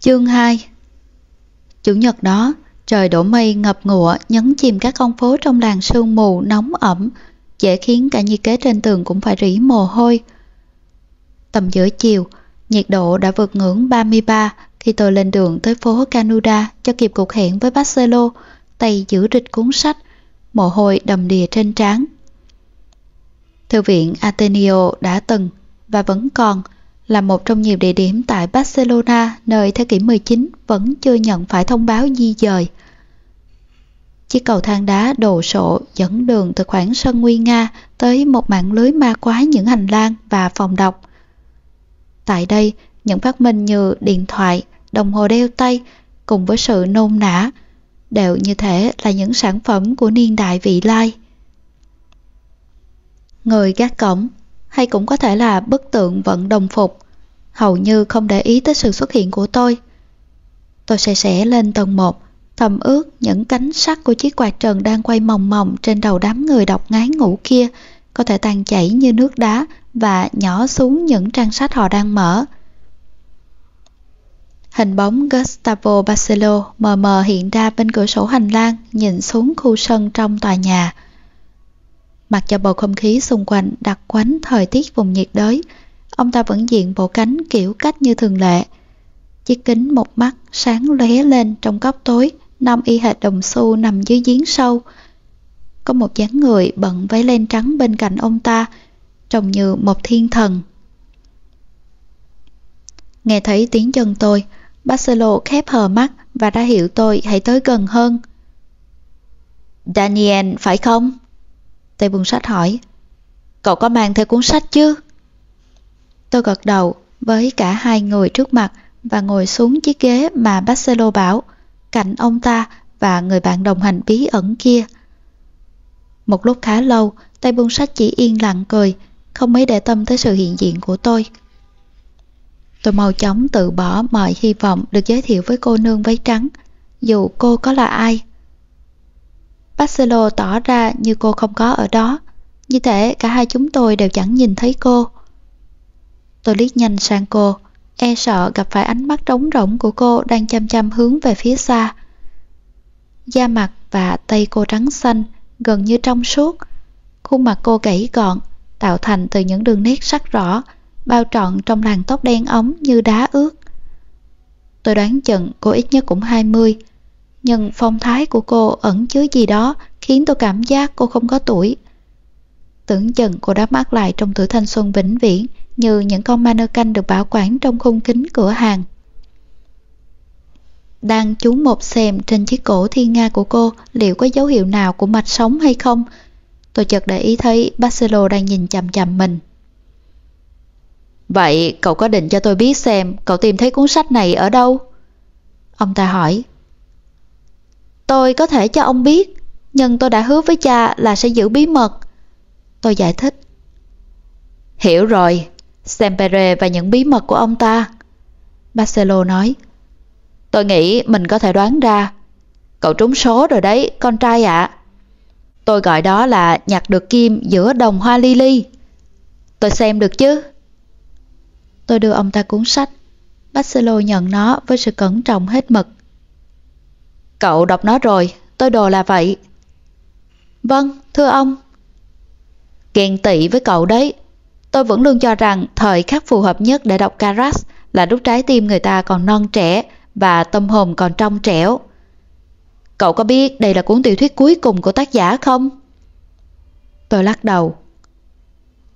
Chương 2 Chủ nhật đó, trời đổ mây ngập ngụa nhấn chìm các con phố trong làng sương mù nóng ẩm, dễ khiến cả nhiệt kế trên tường cũng phải rỉ mồ hôi. Tầm giữa chiều, nhiệt độ đã vượt ngưỡng 33 khi tôi lên đường tới phố Canuda cho kịp cuộc hẹn với Barcelo, tay giữ rịch cuốn sách, mồ hôi đầm đìa trên trán. Thư viện Ateneo đã từng và vẫn còn là một trong nhiều địa điểm tại Barcelona nơi thế kỷ 19 vẫn chưa nhận phải thông báo di dời. Chiếc cầu thang đá đồ sộ dẫn đường từ khoảng sân nguy nga tới một mạng lưới ma quái những hành lang và phòng đọc. Tại đây, những phát minh như điện thoại, đồng hồ đeo tay cùng với sự nôn nã đều như thể là những sản phẩm của niên đại vị lai. Người gác cổng hay cũng có thể là bức tượng vận đồng phục, hầu như không để ý tới sự xuất hiện của tôi. Tôi sẽ sẽ lên tầng 1, thầm ước những cánh sắt của chiếc quạt trần đang quay mòng mòng trên đầu đám người đọc ngái ngủ kia có thể tan chảy như nước đá và nhỏ xuống những trang sách họ đang mở. Hình bóng Gustavo Barcelo mờ mờ hiện ra bên cửa sổ hành lang nhìn xuống khu sân trong tòa nhà. Mặc cho bầu không khí xung quanh đặc quánh thời tiết vùng nhiệt đới, ông ta vẫn diện bộ cánh kiểu cách như thường lệ. Chiếc kính một mắt sáng lóe lên trong góc tối, năm y hệt đồng xu nằm dưới giếng sâu. Có một dáng người bận váy len trắng bên cạnh ông ta, trông như một thiên thần. Nghe thấy tiếng chân tôi, Barcelo khép hờ mắt và ra hiệu tôi hãy tới gần hơn. Daniel, phải không? Tây buông sách hỏi. Cậu có mang theo cuốn sách chứ? Tôi gật đầu với cả hai người trước mặt và ngồi xuống chiếc ghế mà Barcelo bảo, cạnh ông ta và người bạn đồng hành bí ẩn kia. Một lúc khá lâu, tay buông sách chỉ yên lặng cười, không mấy để tâm tới sự hiện diện của tôi. Tôi mau chóng từ bỏ mọi hy vọng được giới thiệu với cô nương váy trắng, dù cô có là ai. Barcelo tỏ ra như cô không có ở đó, như thể cả hai chúng tôi đều chẳng nhìn thấy cô. Tôi liếc nhanh sang cô, e sợ gặp phải ánh mắt trống rỗng của cô đang chăm chăm hướng về phía xa. Da mặt và tay cô trắng xanh, gần như trong suốt. Khuôn mặt cô gãy gọn, tạo thành từ những đường nét sắc rõ, bao trọn trong làn tóc đen ống như đá ướt. Tôi đoán chừng cô ít nhất cũng 20, nhưng phong thái của cô ẩn chứa gì đó khiến tôi cảm giác cô không có tuổi. Tưởng chừng cô đã mắc lại trong tuổi thanh xuân vĩnh viễn như những con mannequin được bảo quản trong khung kính cửa hàng. Đang chú một xem trên chiếc cổ thiên nga của cô liệu có dấu hiệu nào của mạch sống hay không. Tôi chợt để ý thấy Barcelo đang nhìn chằm chằm mình. Vậy cậu có định cho tôi biết xem cậu tìm thấy cuốn sách này ở đâu? Ông ta hỏi. Tôi có thể cho ông biết, nhưng tôi đã hứa với cha là sẽ giữ bí mật. Tôi giải thích. Hiểu rồi, Sempere và những bí mật của ông ta. Barcelo nói. Tôi nghĩ mình có thể đoán ra. Cậu trúng số rồi đấy, con trai ạ. Tôi gọi đó là nhặt được kim giữa đồng hoa lily. Tôi xem được chứ? Tôi đưa ông ta cuốn sách. Barcelo nhận nó với sự cẩn trọng hết mực. Cậu đọc nó rồi, tôi đồ là vậy. Vâng, thưa ông. Ghen tị với cậu đấy. Tôi vẫn luôn cho rằng thời khắc phù hợp nhất để đọc Caras là lúc trái tim người ta còn non trẻ và tâm hồn còn trong trẻo. Cậu có biết đây là cuốn tiểu thuyết cuối cùng của tác giả không? Tôi lắc đầu.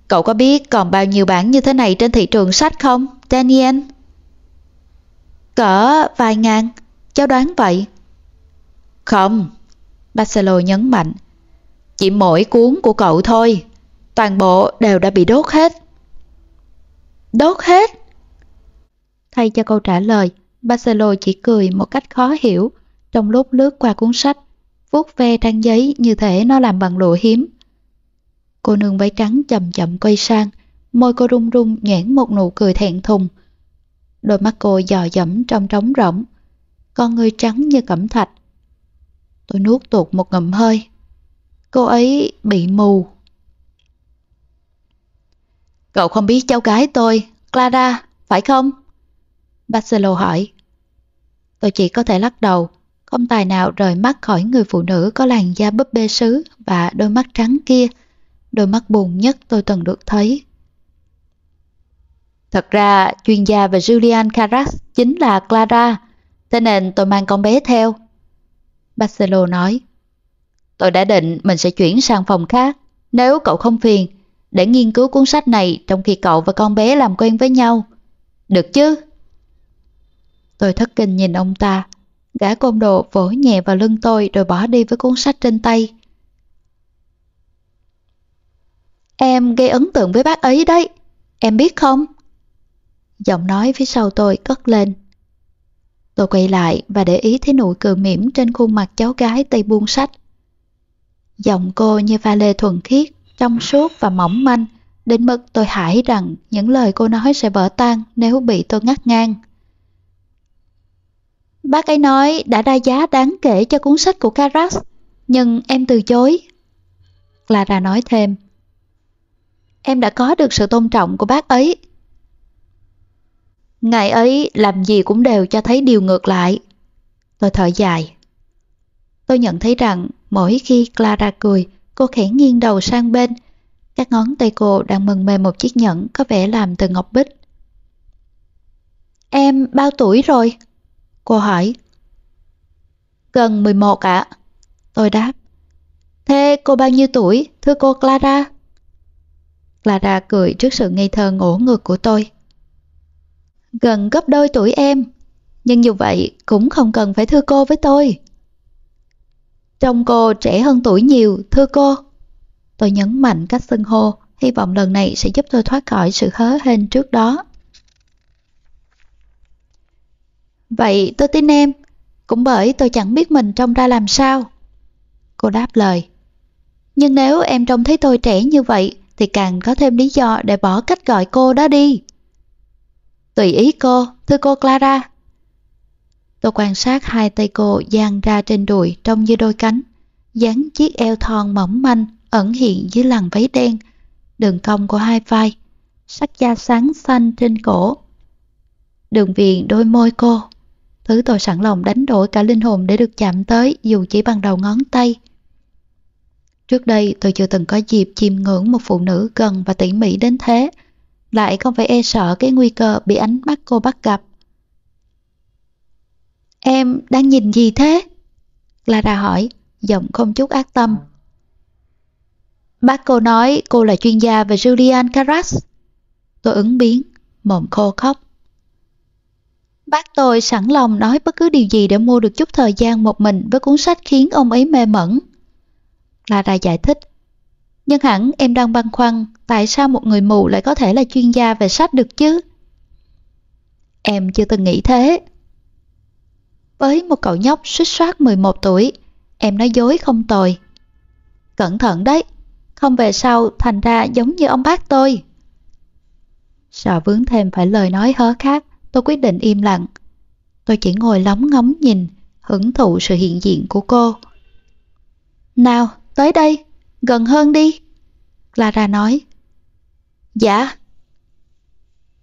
Cậu có biết còn bao nhiêu bản như thế này trên thị trường sách không, Daniel? Cỡ vài ngàn, cháu đoán vậy. Không, Barcelo nhấn mạnh. Chỉ mỗi cuốn của cậu thôi, toàn bộ đều đã bị đốt hết. Đốt hết? Thay cho câu trả lời, Barcelo chỉ cười một cách khó hiểu trong lúc lướt qua cuốn sách, vuốt ve trang giấy như thể nó làm bằng lụa hiếm. Cô nương váy trắng chậm chậm quay sang, môi cô rung rung nhoẻn một nụ cười thẹn thùng. Đôi mắt cô dò dẫm trong trống rỗng, con người trắng như cẩm thạch. Tôi nuốt tuột một ngụm hơi. Cô ấy bị mù. Cậu không biết cháu gái tôi, Clara, phải không? Barcelo hỏi. Tôi chỉ có thể lắc đầu, không tài nào rời mắt khỏi người phụ nữ có làn da búp bê sứ và đôi mắt trắng kia, đôi mắt buồn nhất tôi từng được thấy. Thật ra, chuyên gia về Julian Carras chính là Clara, thế nên tôi mang con bé theo. Barcelo nói, tôi đã định mình sẽ chuyển sang phòng khác, nếu cậu không phiền, để nghiên cứu cuốn sách này trong khi cậu và con bé làm quen với nhau. Được chứ? Tôi thất kinh nhìn ông ta, gã côn đồ vỗ nhẹ vào lưng tôi rồi bỏ đi với cuốn sách trên tay. Em gây ấn tượng với bác ấy đấy, em biết không? Giọng nói phía sau tôi cất lên. Tôi quay lại và để ý thấy nụ cười mỉm trên khuôn mặt cháu gái tay buông sách. Giọng cô như pha lê thuần khiết, trong suốt và mỏng manh, đến mức tôi hãi rằng những lời cô nói sẽ vỡ tan nếu bị tôi ngắt ngang. Bác ấy nói đã ra giá đáng kể cho cuốn sách của Caras, nhưng em từ chối. Clara nói thêm. Em đã có được sự tôn trọng của bác ấy. Ngày ấy làm gì cũng đều cho thấy điều ngược lại. Tôi thở dài. Tôi nhận thấy rằng mỗi khi Clara cười, cô khẽ nghiêng đầu sang bên. Các ngón tay cô đang mừng mê một chiếc nhẫn có vẻ làm từ ngọc bích. Em bao tuổi rồi? Cô hỏi. Gần 11 ạ. Tôi đáp. Thế cô bao nhiêu tuổi, thưa cô Clara? Clara cười trước sự ngây thơ ngỗ ngược của tôi. Gần gấp đôi tuổi em, nhưng dù vậy cũng không cần phải thưa cô với tôi. Trông cô trẻ hơn tuổi nhiều, thưa cô. Tôi nhấn mạnh cách xưng hô, hy vọng lần này sẽ giúp tôi thoát khỏi sự hớ hên trước đó. Vậy tôi tin em, cũng bởi tôi chẳng biết mình trông ra làm sao. Cô đáp lời. Nhưng nếu em trông thấy tôi trẻ như vậy, thì càng có thêm lý do để bỏ cách gọi cô đó đi. Tùy ý cô, thưa cô Clara. Tôi quan sát hai tay cô dang ra trên đùi trông như đôi cánh, dán chiếc eo thon mỏng manh ẩn hiện dưới làn váy đen, đường cong của hai vai, sắc da sáng xanh trên cổ. Đường viền đôi môi cô, thứ tôi sẵn lòng đánh đổi cả linh hồn để được chạm tới dù chỉ bằng đầu ngón tay. Trước đây tôi chưa từng có dịp chiêm ngưỡng một phụ nữ gần và tỉ mỉ đến thế, lại không phải e sợ cái nguy cơ bị ánh mắt cô bắt gặp. Em đang nhìn gì thế? Clara hỏi, giọng không chút ác tâm. Bác cô nói cô là chuyên gia về Julian Carras. Tôi ứng biến, mồm khô khóc. Bác tôi sẵn lòng nói bất cứ điều gì để mua được chút thời gian một mình với cuốn sách khiến ông ấy mê mẩn. Clara giải thích. Nhưng hẳn em đang băn khoăn tại sao một người mù lại có thể là chuyên gia về sách được chứ? Em chưa từng nghĩ thế. Với một cậu nhóc suýt soát 11 tuổi, em nói dối không tồi. Cẩn thận đấy, không về sau thành ra giống như ông bác tôi. Sợ vướng thêm phải lời nói hớ khác, tôi quyết định im lặng. Tôi chỉ ngồi lóng ngóng nhìn, hưởng thụ sự hiện diện của cô. Nào, tới đây, gần hơn đi. Clara nói. Dạ.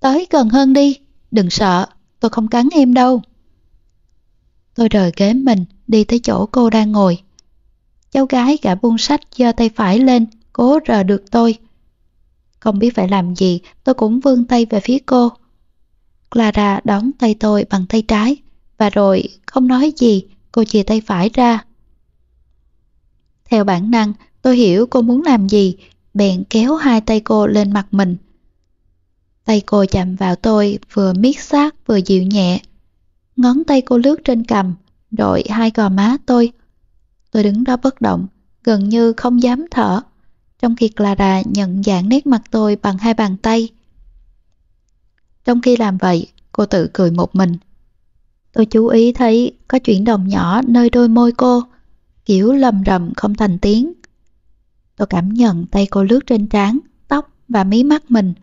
Tới gần hơn đi, đừng sợ, tôi không cắn em đâu. Tôi rời ghế mình, đi tới chỗ cô đang ngồi. Cháu gái gã buông sách giơ tay phải lên, cố rờ được tôi. Không biết phải làm gì, tôi cũng vươn tay về phía cô. Clara đón tay tôi bằng tay trái, và rồi không nói gì, cô chia tay phải ra. Theo bản năng, tôi hiểu cô muốn làm gì, bèn kéo hai tay cô lên mặt mình. Tay cô chạm vào tôi, vừa miết sát vừa dịu nhẹ. Ngón tay cô lướt trên cằm, đội hai gò má tôi. Tôi đứng đó bất động, gần như không dám thở, trong khi Clara nhận dạng nét mặt tôi bằng hai bàn tay. Trong khi làm vậy, cô tự cười một mình. Tôi chú ý thấy có chuyển động nhỏ nơi đôi môi cô, kiểu lầm rầm không thành tiếng. Tôi cảm nhận tay cô lướt trên trán, tóc và mí mắt mình.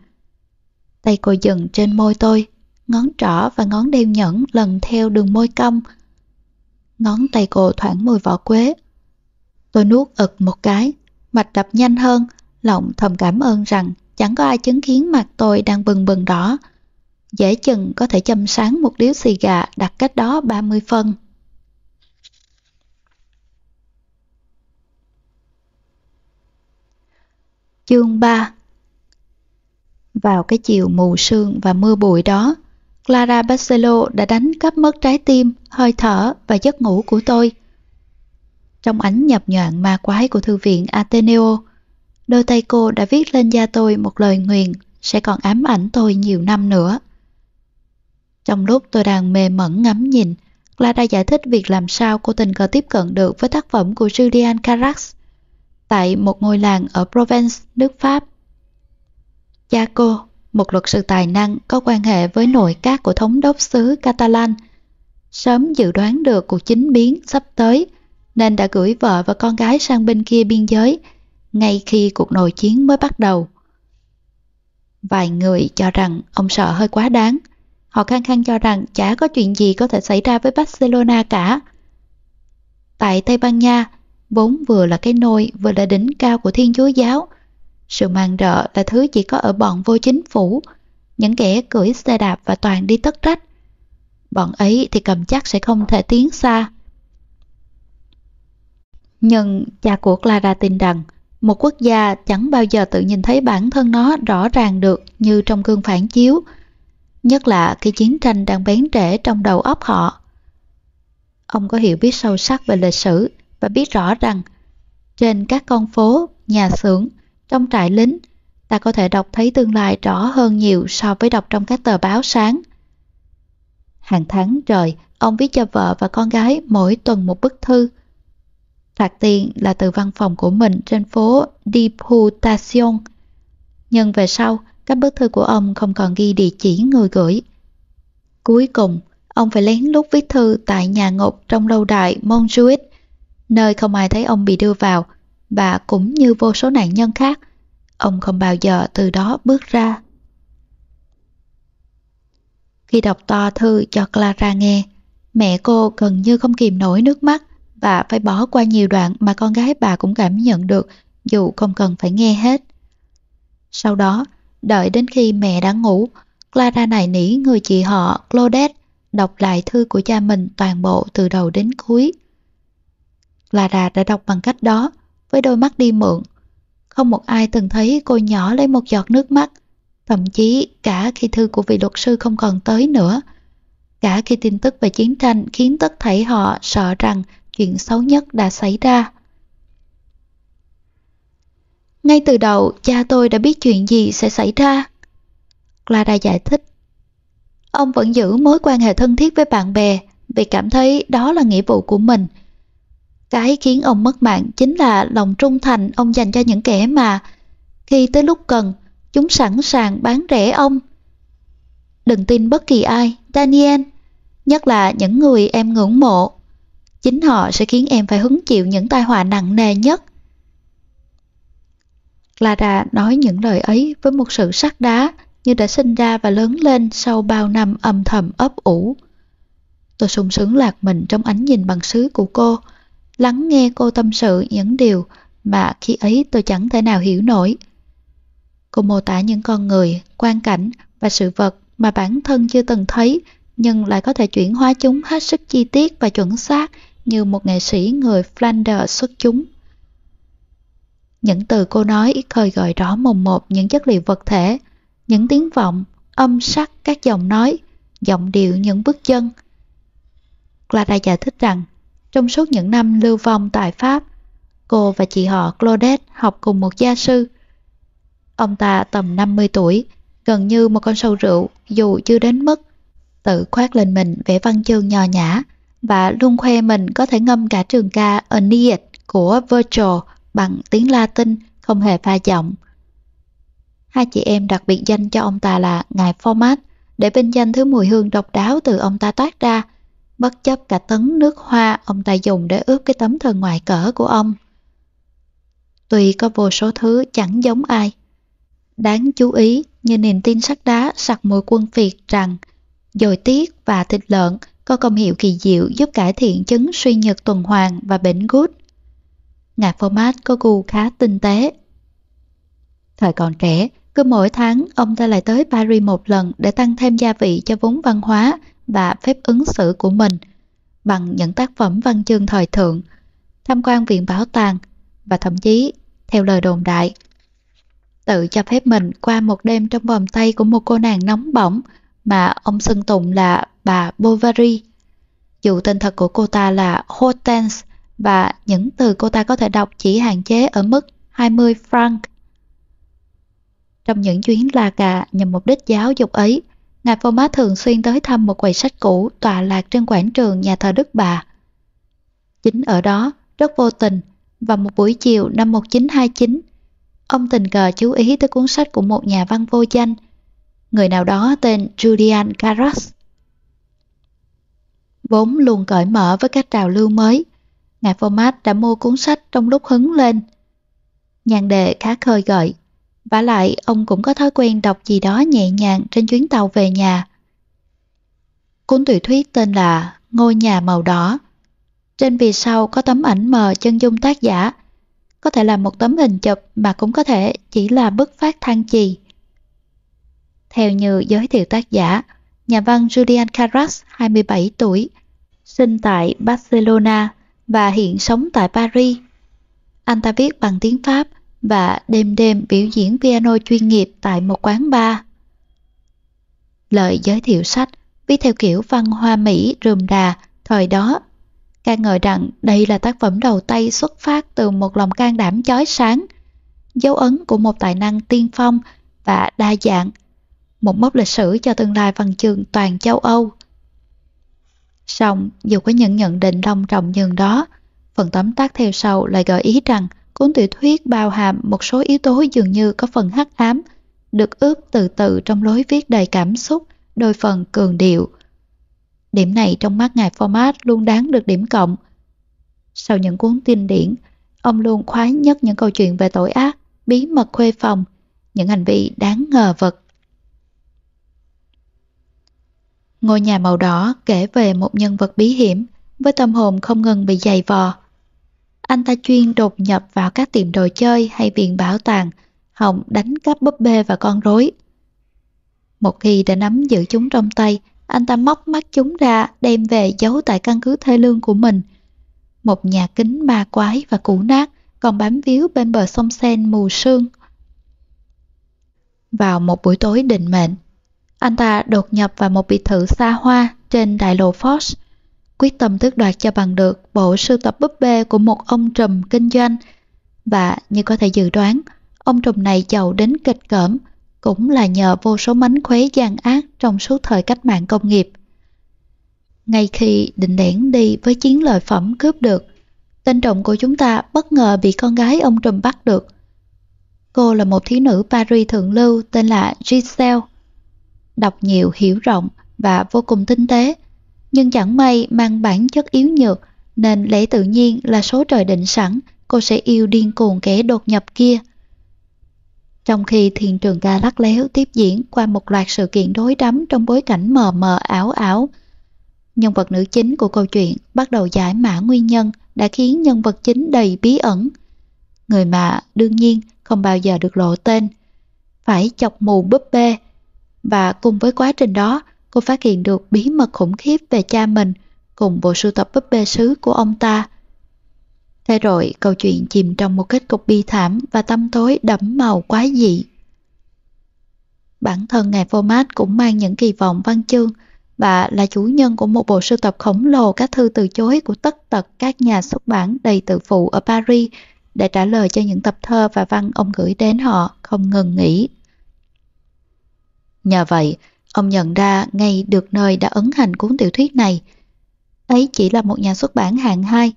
Tay cô dừng trên môi tôi, ngón trỏ và ngón đeo nhẫn lần theo đường môi cong. Ngón tay cô thoảng mùi vỏ quế. Tôi nuốt ực một cái, mạch đập nhanh hơn, lòng thầm cảm ơn rằng chẳng có ai chứng kiến mặt tôi đang bừng bừng đỏ. dễ chừng có thể châm sáng một điếu xì gà đặt cách đó 30 phân. Chương 3 Vào cái chiều mù sương và mưa bụi đó, Clara Barcelo đã đánh cắp mất trái tim, hơi thở và giấc ngủ của tôi. Trong ánh nhập nhọn ma quái của thư viện Ateneo, đôi tay cô đã viết lên da tôi một lời nguyền sẽ còn ám ảnh tôi nhiều năm nữa. Trong lúc tôi đang mê mẩn ngắm nhìn, Clara giải thích việc làm sao cô tình cờ tiếp cận được với tác phẩm của Julian Carax tại một ngôi làng ở Provence, nước Pháp. Cha cô, một luật sư tài năng có quan hệ với nội các của thống đốc xứ Catalan, sớm dự đoán được cuộc chính biến sắp tới nên đã gửi vợ và con gái sang bên kia biên giới ngay khi cuộc nội chiến mới bắt đầu. Vài người cho rằng ông sợ hơi quá đáng. Họ khăng khăng cho rằng chả có chuyện gì có thể xảy ra với Barcelona cả. Tại Tây Ban Nha, vốn vừa là cái nôi vừa là đỉnh cao của Thiên Chúa Giáo. Sự mang rợ là thứ chỉ có ở bọn vô chính phủ, những kẻ cưỡi xe đạp và toàn đi tất trách. Bọn ấy thì cầm chắc sẽ không thể tiến xa. Nhưng cha của Clara tin rằng một quốc gia chẳng bao giờ tự nhìn thấy bản thân nó rõ ràng được như trong gương phản chiếu, nhất là khi chiến tranh đang bén rễ trong đầu óc họ. Ông có hiểu biết sâu sắc về lịch sử và biết rõ rằng trên các con phố, nhà xưởng, trong trại lính, ta có thể đọc thấy tương lai rõ hơn nhiều so với đọc trong các tờ báo sáng. Hàng tháng trời, ông viết cho vợ và con gái mỗi tuần một bức thư, Phạt tiền là từ văn phòng của mình trên phố Deputation. Nhưng về sau, các bức thư của ông không còn ghi địa chỉ người gửi. Cuối cùng, ông phải lén lút viết thư tại nhà ngục trong lâu đài Montjuic, nơi không ai thấy ông bị đưa vào, và cũng như vô số nạn nhân khác, ông không bao giờ từ đó bước ra. Khi đọc to thư cho Clara nghe, mẹ cô gần như không kìm nổi nước mắt và phải bỏ qua nhiều đoạn mà con gái bà cũng cảm nhận được dù không cần phải nghe hết. Sau đó, đợi đến khi mẹ đã ngủ, Clara này nỉ người chị họ Claudette đọc lại thư của cha mình toàn bộ từ đầu đến cuối. Clara đã đọc bằng cách đó, với đôi mắt đi mượn. Không một ai từng thấy cô nhỏ lấy một giọt nước mắt, thậm chí cả khi thư của vị luật sư không còn tới nữa. Cả khi tin tức về chiến tranh khiến tất thảy họ sợ rằng chuyện xấu nhất đã xảy ra. Ngay từ đầu, cha tôi đã biết chuyện gì sẽ xảy ra. Clara giải thích. Ông vẫn giữ mối quan hệ thân thiết với bạn bè vì cảm thấy đó là nghĩa vụ của mình. Cái khiến ông mất mạng chính là lòng trung thành ông dành cho những kẻ mà khi tới lúc cần, chúng sẵn sàng bán rẻ ông. Đừng tin bất kỳ ai, Daniel, nhất là những người em ngưỡng mộ. Chính họ sẽ khiến em phải hứng chịu những tai họa nặng nề nhất. Clara nói những lời ấy với một sự sắc đá như đã sinh ra và lớn lên sau bao năm âm thầm ấp ủ. Tôi sung sướng lạc mình trong ánh nhìn bằng sứ của cô, lắng nghe cô tâm sự những điều mà khi ấy tôi chẳng thể nào hiểu nổi. Cô mô tả những con người, quan cảnh và sự vật mà bản thân chưa từng thấy nhưng lại có thể chuyển hóa chúng hết sức chi tiết và chuẩn xác như một nghệ sĩ người Flanders xuất chúng. Những từ cô nói khơi gợi rõ mồm một những chất liệu vật thể, những tiếng vọng, âm sắc các giọng nói, giọng điệu những bước chân. Clara giải thích rằng, trong suốt những năm lưu vong tại Pháp, cô và chị họ Claudette học cùng một gia sư. Ông ta tầm 50 tuổi, gần như một con sâu rượu dù chưa đến mức tự khoát lên mình vẻ văn chương nho nhã, và luôn khoe mình có thể ngâm cả trường ca Aeneid của Virgil bằng tiếng Latin không hề pha giọng. Hai chị em đặc biệt danh cho ông ta là Ngài Format để vinh danh thứ mùi hương độc đáo từ ông ta toát ra, bất chấp cả tấn nước hoa ông ta dùng để ướp cái tấm thân ngoài cỡ của ông. Tuy có vô số thứ chẳng giống ai. Đáng chú ý như niềm tin sắt đá sặc mùi quân Việt rằng dồi tiết và thịt lợn có công hiệu kỳ diệu giúp cải thiện chứng suy nhược tuần hoàn và bệnh gút. Ngạc format có gu khá tinh tế. Thời còn trẻ, cứ mỗi tháng ông ta lại tới Paris một lần để tăng thêm gia vị cho vốn văn hóa và phép ứng xử của mình bằng những tác phẩm văn chương thời thượng, tham quan viện bảo tàng và thậm chí, theo lời đồn đại, tự cho phép mình qua một đêm trong vòng tay của một cô nàng nóng bỏng mà ông xưng tụng là bà Bovary. Dù tên thật của cô ta là Hortense và những từ cô ta có thể đọc chỉ hạn chế ở mức 20 franc. Trong những chuyến la cà nhằm mục đích giáo dục ấy, Ngài Format thường xuyên tới thăm một quầy sách cũ tọa lạc trên quảng trường nhà thờ Đức Bà. Chính ở đó, rất vô tình, vào một buổi chiều năm 1929, ông tình cờ chú ý tới cuốn sách của một nhà văn vô danh, người nào đó tên Julian Carras. Vốn luôn cởi mở với các trào lưu mới, Ngài Format đã mua cuốn sách trong lúc hứng lên. Nhàn đề khá khơi gợi, và lại ông cũng có thói quen đọc gì đó nhẹ nhàng trên chuyến tàu về nhà. Cuốn tiểu thuyết tên là Ngôi nhà màu đỏ. Trên bìa sau có tấm ảnh mờ chân dung tác giả. Có thể là một tấm hình chụp mà cũng có thể chỉ là bức phát thăng trì. Theo như giới thiệu tác giả, nhà văn Julian Carras, 27 tuổi, sinh tại Barcelona và hiện sống tại Paris. Anh ta viết bằng tiếng Pháp và đêm đêm biểu diễn piano chuyên nghiệp tại một quán bar. Lời giới thiệu sách viết theo kiểu văn hoa Mỹ rườm rà thời đó ca ngợi rằng đây là tác phẩm đầu tay xuất phát từ một lòng can đảm chói sáng, dấu ấn của một tài năng tiên phong và đa dạng, một mốc lịch sử cho tương lai văn chương toàn châu Âu. Song, dù có những nhận định long trọng nhường đó, phần tóm tắt theo sau lại gợi ý rằng Cuốn tiểu thuyết bao hàm một số yếu tố dường như có phần hắc ám, được ướp từ từ trong lối viết đầy cảm xúc, đôi phần cường điệu. Điểm này trong mắt ngài format luôn đáng được điểm cộng. Sau những cuốn kinh điển, ông luôn khoái nhất những câu chuyện về tội ác, bí mật khuê phòng, những hành vi đáng ngờ vật. Ngôi nhà màu đỏ kể về một nhân vật bí hiểm với tâm hồn không ngừng bị dày vò. Anh ta chuyên đột nhập vào các tiệm đồ chơi hay viện bảo tàng, hòng đánh cắp búp bê và con rối. Một khi đã nắm giữ chúng trong tay, anh ta móc mắt chúng ra đem về giấu tại căn cứ thê lương của mình. Một nhà kính ma quái và cũ nát còn bám víu bên bờ sông Sen mù sương. Vào một buổi tối định mệnh, anh ta đột nhập vào một biệt thự xa hoa trên đại lộ Fox quyết tâm tước đoạt cho bằng được bộ sưu tập búp bê của một ông trùm kinh doanh. Và như có thể dự đoán, ông trùm này giàu đến kịch cỡm, cũng là nhờ vô số mánh khóe gian ác trong suốt thời cách mạng công nghiệp. Ngay khi định đẻn đi với chiến lợi phẩm cướp được, tên trộm của chúng ta bất ngờ bị con gái ông trùm bắt được. Cô là một thiếu nữ Paris thượng lưu tên là Giselle. Đọc nhiều hiểu rộng và vô cùng tinh tế, nhưng chẳng may mang bản chất yếu nhược nên lẽ tự nhiên là số trời định sẵn cô sẽ yêu điên cuồng kẻ đột nhập kia. Trong khi thiền trường ca lắc léo tiếp diễn qua một loạt sự kiện đối đắm trong bối cảnh mờ mờ ảo ảo, nhân vật nữ chính của câu chuyện bắt đầu giải mã nguyên nhân đã khiến nhân vật chính đầy bí ẩn. Người mà đương nhiên không bao giờ được lộ tên, phải chọc mù búp bê và cùng với quá trình đó cô phát hiện được bí mật khủng khiếp về cha mình cùng bộ sưu tập búp bê sứ của ông ta. Thế rồi câu chuyện chìm trong một kết cục bi thảm và tâm tối đẫm màu quái dị. Bản thân ngài format cũng mang những kỳ vọng văn chương và là chủ nhân của một bộ sưu tập khổng lồ các thư từ chối của tất tật các nhà xuất bản đầy tự phụ ở Paris để trả lời cho những tập thơ và văn ông gửi đến họ không ngừng nghỉ. Nhờ vậy, Ông nhận ra ngay được nơi đã ấn hành cuốn tiểu thuyết này. Ấy chỉ là một nhà xuất bản hạng hai,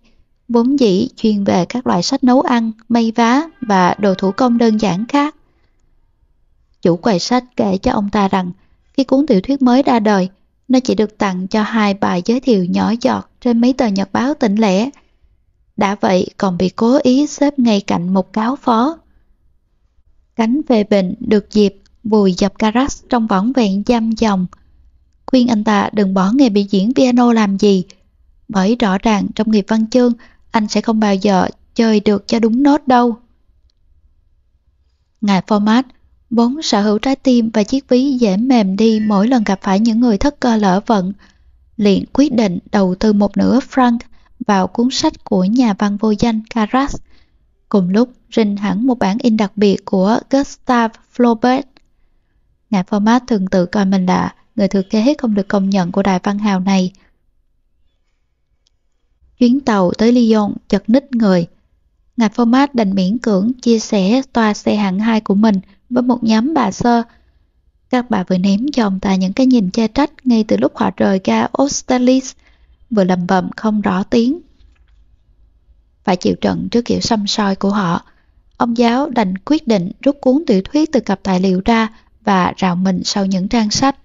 vốn dĩ chuyên về các loại sách nấu ăn, may vá và đồ thủ công đơn giản khác. Chủ quầy sách kể cho ông ta rằng khi cuốn tiểu thuyết mới ra đời, nó chỉ được tặng cho hai bài giới thiệu nhỏ giọt trên mấy tờ nhật báo tỉnh lẻ. Đã vậy còn bị cố ý xếp ngay cạnh một cáo phó. Cánh về bình được dịp vùi dập Caras trong võng vẹn giam dòng. Khuyên anh ta đừng bỏ nghề biểu diễn piano làm gì, bởi rõ ràng trong nghiệp văn chương anh sẽ không bao giờ chơi được cho đúng nốt đâu. Ngài Format vốn sở hữu trái tim và chiếc ví dễ mềm đi mỗi lần gặp phải những người thất cơ lỡ vận, liền quyết định đầu tư một nửa franc vào cuốn sách của nhà văn vô danh Caras. Cùng lúc rinh hẳn một bản in đặc biệt của Gustav Flaubert. Ngài format thường tự coi mình là người thừa kế không được công nhận của đại văn hào này. Chuyến tàu tới Lyon chật ních người. Ngài format đành miễn cưỡng chia sẻ toa xe hạng 2 của mình với một nhóm bà sơ. Các bà vừa ném cho ông ta những cái nhìn che trách ngay từ lúc họ rời ga Austerlitz, vừa lầm bầm không rõ tiếng. Phải chịu trận trước kiểu xăm soi của họ, ông giáo đành quyết định rút cuốn tiểu thuyết từ cặp tài liệu ra và rào mình sau những trang sách.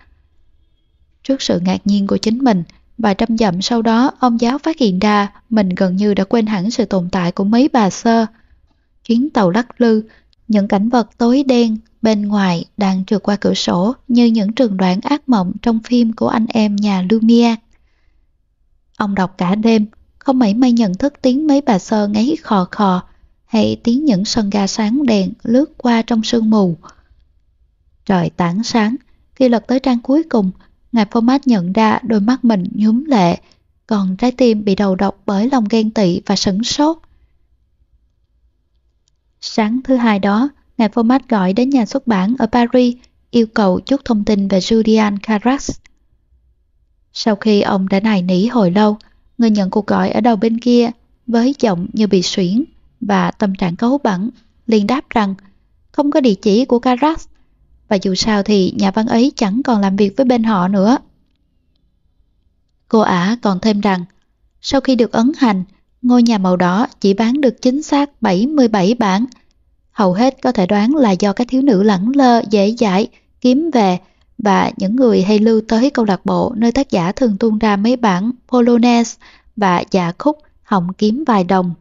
Trước sự ngạc nhiên của chính mình, vài trăm dặm sau đó ông giáo phát hiện ra mình gần như đã quên hẳn sự tồn tại của mấy bà sơ. Chuyến tàu lắc lư, những cảnh vật tối đen bên ngoài đang trượt qua cửa sổ như những trường đoạn ác mộng trong phim của anh em nhà Lumiere. Ông đọc cả đêm, không mảy may nhận thức tiếng mấy bà sơ ngáy khò khò hay tiếng những sân ga sáng đèn lướt qua trong sương mù. Trời tảng sáng, khi lật tới trang cuối cùng, ngài Format nhận ra đôi mắt mình nhúm lệ, còn trái tim bị đầu độc bởi lòng ghen tị và sửng sốt. Sáng thứ hai đó, ngài Format gọi đến nhà xuất bản ở Paris yêu cầu chút thông tin về Julian Carras. Sau khi ông đã nài nỉ hồi lâu, người nhận cuộc gọi ở đầu bên kia với giọng như bị suyễn và tâm trạng cấu bẩn, liền đáp rằng không có địa chỉ của Carras và dù sao thì nhà văn ấy chẳng còn làm việc với bên họ nữa. Cô ả còn thêm rằng, sau khi được ấn hành, ngôi nhà màu đỏ chỉ bán được chính xác 77 bản. Hầu hết có thể đoán là do các thiếu nữ lẳng lơ, dễ dãi, kiếm về và những người hay lưu tới câu lạc bộ nơi tác giả thường tuôn ra mấy bản Polonaise và dạ khúc hỏng kiếm vài đồng.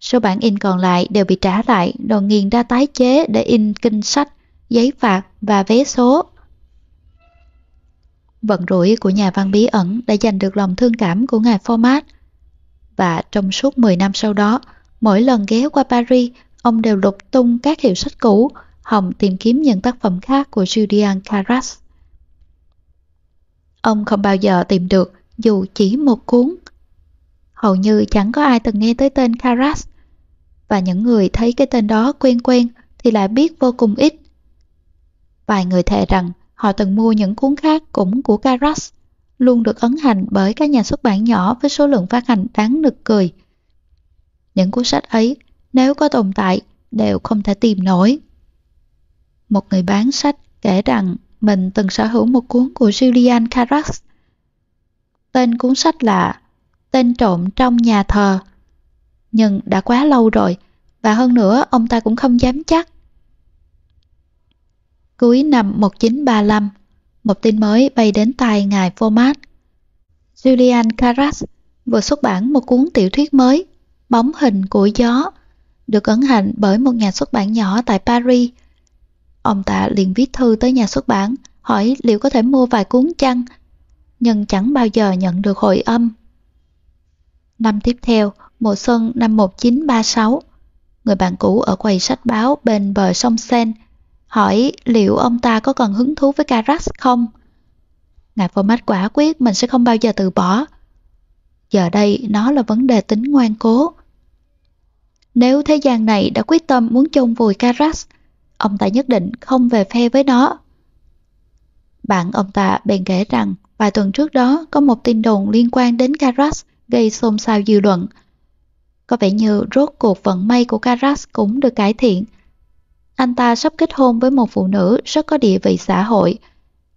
Số bản in còn lại đều bị trả lại rồi nghiền ra tái chế để in kinh sách giấy phạt và vé số. Vận rủi của nhà văn bí ẩn đã giành được lòng thương cảm của ngài Format. Và trong suốt 10 năm sau đó, mỗi lần ghé qua Paris, ông đều lục tung các hiệu sách cũ, hòng tìm kiếm những tác phẩm khác của Julian Carras. Ông không bao giờ tìm được dù chỉ một cuốn. Hầu như chẳng có ai từng nghe tới tên Carras, và những người thấy cái tên đó quen quen thì lại biết vô cùng ít. Vài người thề rằng họ từng mua những cuốn khác cũng của Karas, luôn được ấn hành bởi các nhà xuất bản nhỏ với số lượng phát hành đáng nực cười. Những cuốn sách ấy, nếu có tồn tại, đều không thể tìm nổi. Một người bán sách kể rằng mình từng sở hữu một cuốn của Julian Caras. Tên cuốn sách là Tên trộm trong nhà thờ. Nhưng đã quá lâu rồi, và hơn nữa ông ta cũng không dám chắc Cuối năm 1935, một tin mới bay đến tai ngài Format. Julian Carras vừa xuất bản một cuốn tiểu thuyết mới, Bóng hình của gió, được ấn hành bởi một nhà xuất bản nhỏ tại Paris. Ông ta liền viết thư tới nhà xuất bản, hỏi liệu có thể mua vài cuốn chăng, nhưng chẳng bao giờ nhận được hồi âm. Năm tiếp theo, mùa xuân năm 1936, người bạn cũ ở quầy sách báo bên bờ sông Seine hỏi liệu ông ta có còn hứng thú với Carax không. Ngài Format quả quyết mình sẽ không bao giờ từ bỏ. Giờ đây nó là vấn đề tính ngoan cố. Nếu thế gian này đã quyết tâm muốn chôn vùi Carax, ông ta nhất định không về phe với nó. Bạn ông ta bèn kể rằng vài tuần trước đó có một tin đồn liên quan đến Carax gây xôn xao dư luận. Có vẻ như rốt cuộc vận may của Carax cũng được cải thiện anh ta sắp kết hôn với một phụ nữ rất có địa vị xã hội.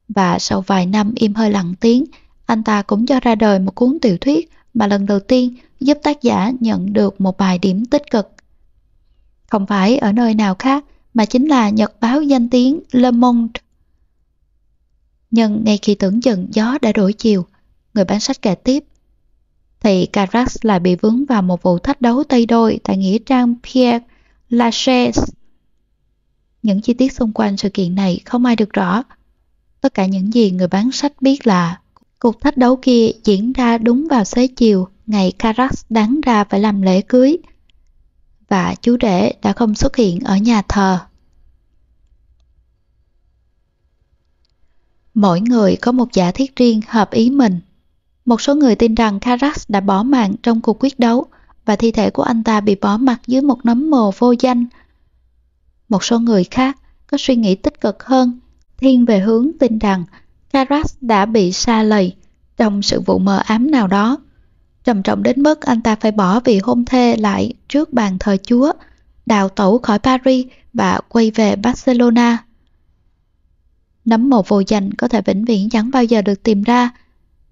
Và sau vài năm im hơi lặng tiếng, anh ta cũng cho ra đời một cuốn tiểu thuyết mà lần đầu tiên giúp tác giả nhận được một bài điểm tích cực. Không phải ở nơi nào khác mà chính là nhật báo danh tiếng Le Monde. Nhưng ngay khi tưởng chừng gió đã đổi chiều, người bán sách kể tiếp, thì Carax lại bị vướng vào một vụ thách đấu tay đôi tại nghĩa trang Pierre Lachaise những chi tiết xung quanh sự kiện này không ai được rõ. Tất cả những gì người bán sách biết là cuộc thách đấu kia diễn ra đúng vào xế chiều, ngày Carax đáng ra phải làm lễ cưới. Và chú rể đã không xuất hiện ở nhà thờ. Mỗi người có một giả thiết riêng hợp ý mình. Một số người tin rằng Carax đã bỏ mạng trong cuộc quyết đấu, và thi thể của anh ta bị bỏ mặt dưới một nấm mồ vô danh. Một số người khác có suy nghĩ tích cực hơn, thiên về hướng tin rằng Karas đã bị xa lầy trong sự vụ mờ ám nào đó. Trầm trọng đến mức anh ta phải bỏ vị hôn thê lại trước bàn thờ Chúa, đào tẩu khỏi Paris và quay về Barcelona. Nấm mồ vô danh có thể vĩnh viễn chẳng bao giờ được tìm ra,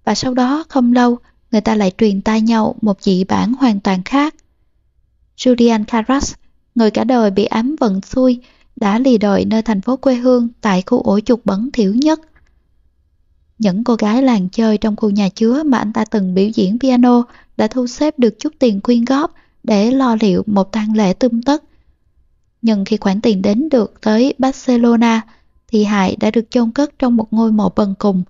và sau đó không lâu người ta lại truyền tai nhau một dị bản hoàn toàn khác. Julian Carras, người cả đời bị ám vận xui, đã lì đợi nơi thành phố quê hương tại khu ổ chuột bẩn thiểu nhất. Những cô gái làng chơi trong khu nhà chứa mà anh ta từng biểu diễn piano đã thu xếp được chút tiền quyên góp để lo liệu một tang lễ tươm tất. Nhưng khi khoản tiền đến được tới Barcelona, thì Hải đã được chôn cất trong một ngôi mộ bần cùng,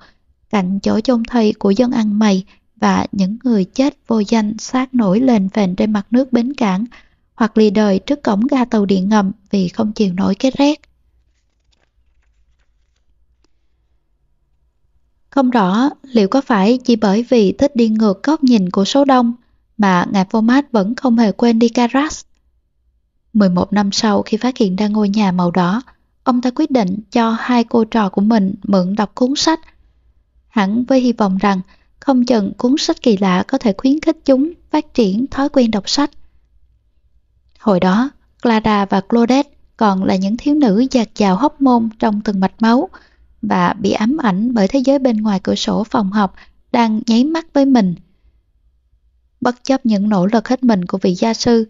cạnh chỗ chôn thây của dân ăn mày và những người chết vô danh sát nổi lên vền trên mặt nước bến cảng hoặc lì đời trước cổng ga tàu điện ngầm vì không chịu nổi cái rét. Không rõ liệu có phải chỉ bởi vì thích đi ngược góc nhìn của số đông mà ngài Mát vẫn không hề quên đi Caras. 11 năm sau khi phát hiện ra ngôi nhà màu đỏ, ông ta quyết định cho hai cô trò của mình mượn đọc cuốn sách. Hẳn với hy vọng rằng không chừng cuốn sách kỳ lạ có thể khuyến khích chúng phát triển thói quen đọc sách. Hồi đó, Clara và Claudette còn là những thiếu nữ dạt dào hóc môn trong từng mạch máu và bị ám ảnh bởi thế giới bên ngoài cửa sổ phòng học đang nháy mắt với mình. Bất chấp những nỗ lực hết mình của vị gia sư,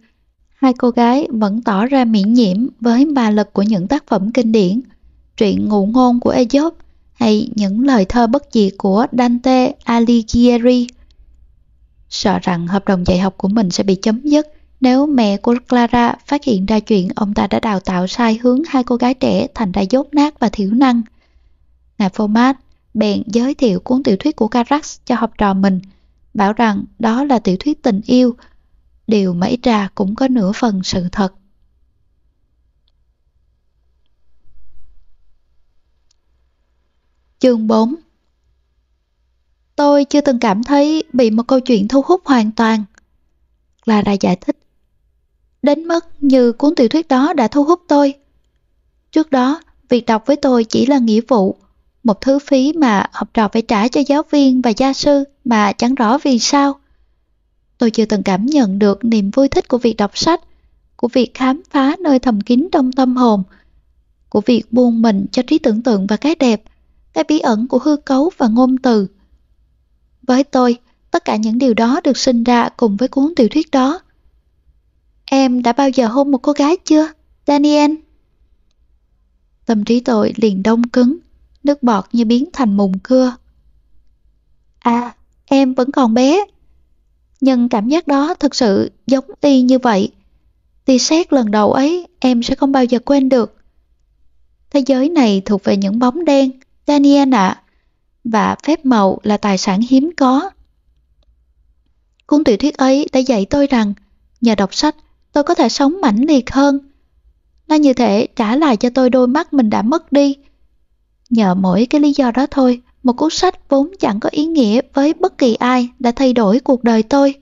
hai cô gái vẫn tỏ ra miễn nhiễm với ma lực của những tác phẩm kinh điển, truyện ngụ ngôn của Aesop hay những lời thơ bất diệt của Dante Alighieri. Sợ rằng hợp đồng dạy học của mình sẽ bị chấm dứt nếu mẹ của Clara phát hiện ra chuyện ông ta đã đào tạo sai hướng hai cô gái trẻ thành ra dốt nát và thiểu năng. Ngài Format bèn giới thiệu cuốn tiểu thuyết của Carax cho học trò mình, bảo rằng đó là tiểu thuyết tình yêu, điều mà ít ra cũng có nửa phần sự thật. Chương 4 Tôi chưa từng cảm thấy bị một câu chuyện thu hút hoàn toàn. Clara giải thích. Đến mức như cuốn tiểu thuyết đó đã thu hút tôi. Trước đó, việc đọc với tôi chỉ là nghĩa vụ, một thứ phí mà học trò phải trả cho giáo viên và gia sư mà chẳng rõ vì sao. Tôi chưa từng cảm nhận được niềm vui thích của việc đọc sách, của việc khám phá nơi thầm kín trong tâm hồn, của việc buông mình cho trí tưởng tượng và cái đẹp, cái bí ẩn của hư cấu và ngôn từ. Với tôi, tất cả những điều đó được sinh ra cùng với cuốn tiểu thuyết đó. Em đã bao giờ hôn một cô gái chưa, Daniel? Tâm trí tôi liền đông cứng, nước bọt như biến thành mùng cưa. À, em vẫn còn bé. Nhưng cảm giác đó thực sự giống y như vậy. Tia xét lần đầu ấy em sẽ không bao giờ quên được. Thế giới này thuộc về những bóng đen, Daniel ạ. Và phép màu là tài sản hiếm có. Cuốn tiểu thuyết ấy đã dạy tôi rằng nhờ đọc sách tôi có thể sống mãnh liệt hơn. Nó như thể trả lại cho tôi đôi mắt mình đã mất đi Nhờ mỗi cái lý do đó thôi, một cuốn sách vốn chẳng có ý nghĩa với bất kỳ ai đã thay đổi cuộc đời tôi.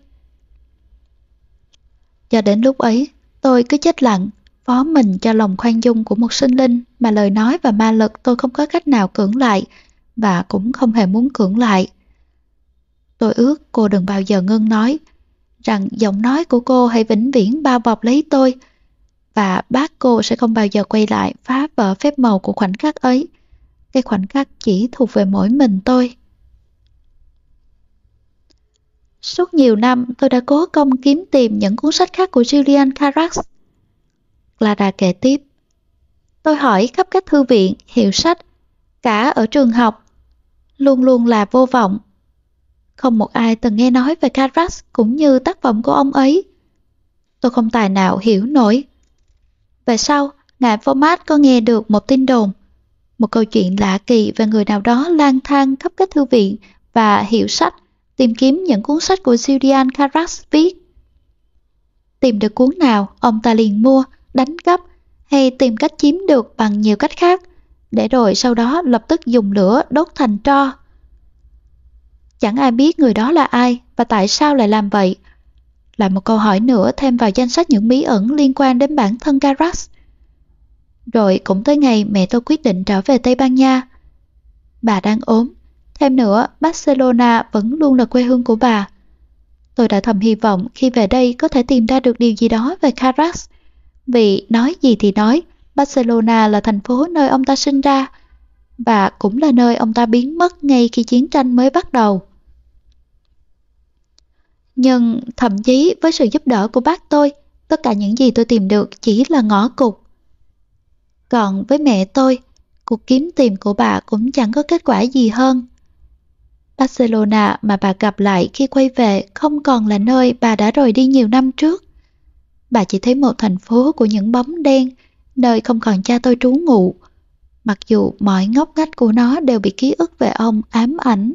Cho đến lúc ấy, tôi cứ chết lặng, phó mình cho lòng khoan dung của một sinh linh mà lời nói và ma lực tôi không có cách nào cưỡng lại và cũng không hề muốn cưỡng lại. Tôi ước cô đừng bao giờ ngưng nói, rằng giọng nói của cô hãy vĩnh viễn bao bọc lấy tôi và bác cô sẽ không bao giờ quay lại phá vỡ phép màu của khoảnh khắc ấy cái khoảnh khắc chỉ thuộc về mỗi mình tôi. Suốt nhiều năm tôi đã cố công kiếm tìm những cuốn sách khác của Julian Carax. Clara kể tiếp. Tôi hỏi khắp các thư viện, hiệu sách, cả ở trường học. Luôn luôn là vô vọng. Không một ai từng nghe nói về Carras cũng như tác phẩm của ông ấy. Tôi không tài nào hiểu nổi. Về sau, ngài Format có nghe được một tin đồn một câu chuyện lạ kỳ về người nào đó lang thang khắp các thư viện và hiệu sách tìm kiếm những cuốn sách của Julian Carras viết. Tìm được cuốn nào, ông ta liền mua, đánh cắp hay tìm cách chiếm được bằng nhiều cách khác để rồi sau đó lập tức dùng lửa đốt thành tro. Chẳng ai biết người đó là ai và tại sao lại làm vậy. Lại một câu hỏi nữa thêm vào danh sách những bí ẩn liên quan đến bản thân Garas. Rồi cũng tới ngày mẹ tôi quyết định trở về Tây Ban Nha. Bà đang ốm. Thêm nữa, Barcelona vẫn luôn là quê hương của bà. Tôi đã thầm hy vọng khi về đây có thể tìm ra được điều gì đó về Caracas. Vì nói gì thì nói, Barcelona là thành phố nơi ông ta sinh ra và cũng là nơi ông ta biến mất ngay khi chiến tranh mới bắt đầu. Nhưng thậm chí với sự giúp đỡ của bác tôi, tất cả những gì tôi tìm được chỉ là ngõ cụt. Còn với mẹ tôi, cuộc kiếm tìm của bà cũng chẳng có kết quả gì hơn. Barcelona mà bà gặp lại khi quay về không còn là nơi bà đã rời đi nhiều năm trước. Bà chỉ thấy một thành phố của những bóng đen, nơi không còn cha tôi trú ngụ. Mặc dù mọi ngóc ngách của nó đều bị ký ức về ông ám ảnh.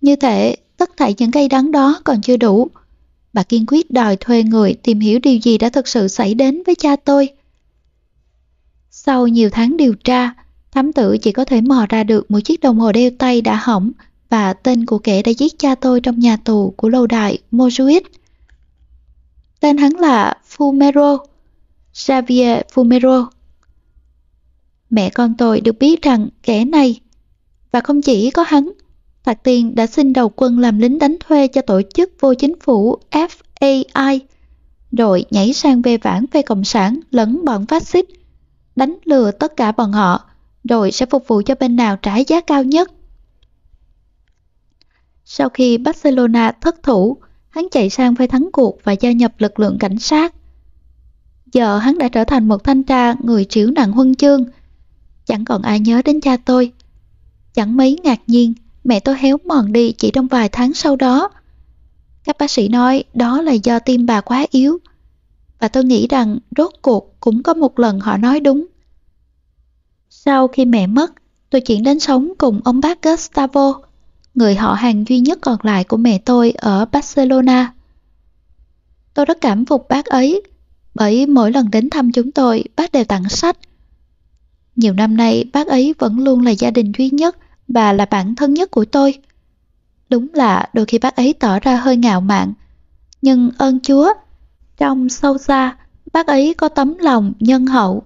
Như thế, tất thảy những cây đắng đó còn chưa đủ. Bà kiên quyết đòi thuê người tìm hiểu điều gì đã thực sự xảy đến với cha tôi. Sau nhiều tháng điều tra, thám tử chỉ có thể mò ra được một chiếc đồng hồ đeo tay đã hỏng và tên của kẻ đã giết cha tôi trong nhà tù của lâu đài Mosuit. Tên hắn là Fumero, Xavier Fumero. Mẹ con tôi được biết rằng kẻ này, và không chỉ có hắn, Thạc Tiên đã xin đầu quân làm lính đánh thuê cho tổ chức vô chính phủ FAI, rồi nhảy sang về vãn về Cộng sản lẫn bọn phát xít, đánh lừa tất cả bọn họ, rồi sẽ phục vụ cho bên nào trả giá cao nhất. Sau khi Barcelona thất thủ, hắn chạy sang phe thắng cuộc và gia nhập lực lượng cảnh sát. Giờ hắn đã trở thành một thanh tra người chịu nặng huân chương. Chẳng còn ai nhớ đến cha tôi. Chẳng mấy ngạc nhiên, mẹ tôi héo mòn đi chỉ trong vài tháng sau đó. Các bác sĩ nói đó là do tim bà quá yếu. Và tôi nghĩ rằng rốt cuộc cũng có một lần họ nói đúng. Sau khi mẹ mất, tôi chuyển đến sống cùng ông bác Gustavo, người họ hàng duy nhất còn lại của mẹ tôi ở Barcelona. Tôi rất cảm phục bác ấy, bởi mỗi lần đến thăm chúng tôi, bác đều tặng sách. Nhiều năm nay, bác ấy vẫn luôn là gia đình duy nhất bà là bạn thân nhất của tôi. Đúng là đôi khi bác ấy tỏ ra hơi ngạo mạn, nhưng ơn Chúa, trong sâu xa, bác ấy có tấm lòng nhân hậu.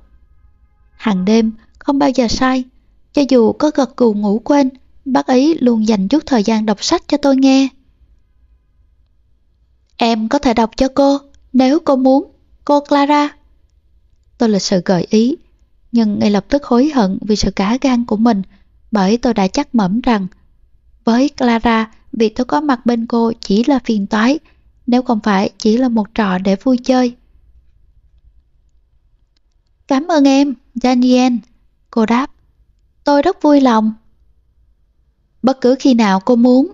Hàng đêm, không bao giờ sai, cho dù có gật gù ngủ quên, bác ấy luôn dành chút thời gian đọc sách cho tôi nghe. Em có thể đọc cho cô, nếu cô muốn, cô Clara. Tôi lịch sự gợi ý, nhưng ngay lập tức hối hận vì sự cá gan của mình, bởi tôi đã chắc mẩm rằng với Clara, việc tôi có mặt bên cô chỉ là phiền toái, nếu không phải chỉ là một trò để vui chơi. Cảm ơn em, Daniel. Cô đáp, tôi rất vui lòng. Bất cứ khi nào cô muốn.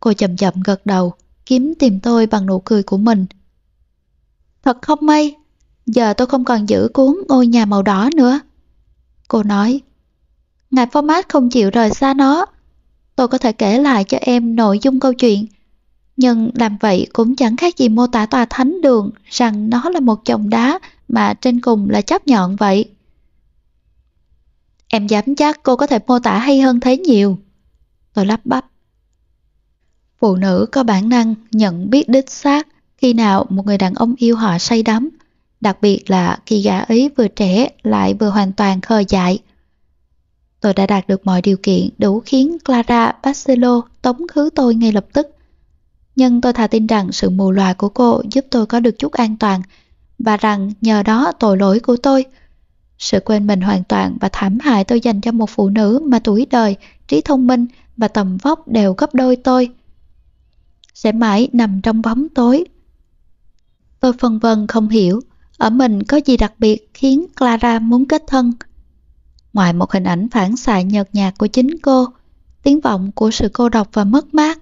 Cô chậm chậm gật đầu, kiếm tìm tôi bằng nụ cười của mình. Thật không may, giờ tôi không còn giữ cuốn ngôi nhà màu đỏ nữa. Cô nói, ngài format không chịu rời xa nó. Tôi có thể kể lại cho em nội dung câu chuyện, nhưng làm vậy cũng chẳng khác gì mô tả tòa thánh đường rằng nó là một chồng đá mà trên cùng là chấp nhọn vậy. Em dám chắc cô có thể mô tả hay hơn thế nhiều. Tôi lắp bắp. Phụ nữ có bản năng nhận biết đích xác khi nào một người đàn ông yêu họ say đắm, đặc biệt là khi gã ấy vừa trẻ lại vừa hoàn toàn khờ dại. Tôi đã đạt được mọi điều kiện đủ khiến Clara Barcelo tống khứ tôi ngay lập tức. Nhưng tôi thà tin rằng sự mù loà của cô giúp tôi có được chút an toàn và rằng nhờ đó tội lỗi của tôi – sự quên mình hoàn toàn và thảm hại tôi dành cho một phụ nữ mà tuổi đời, trí thông minh và tầm vóc đều gấp đôi tôi. Sẽ mãi nằm trong bóng tối. Tôi phân vân không hiểu, ở mình có gì đặc biệt khiến Clara muốn kết thân. Ngoài một hình ảnh phản xạ nhợt nhạt của chính cô, tiếng vọng của sự cô độc và mất mát.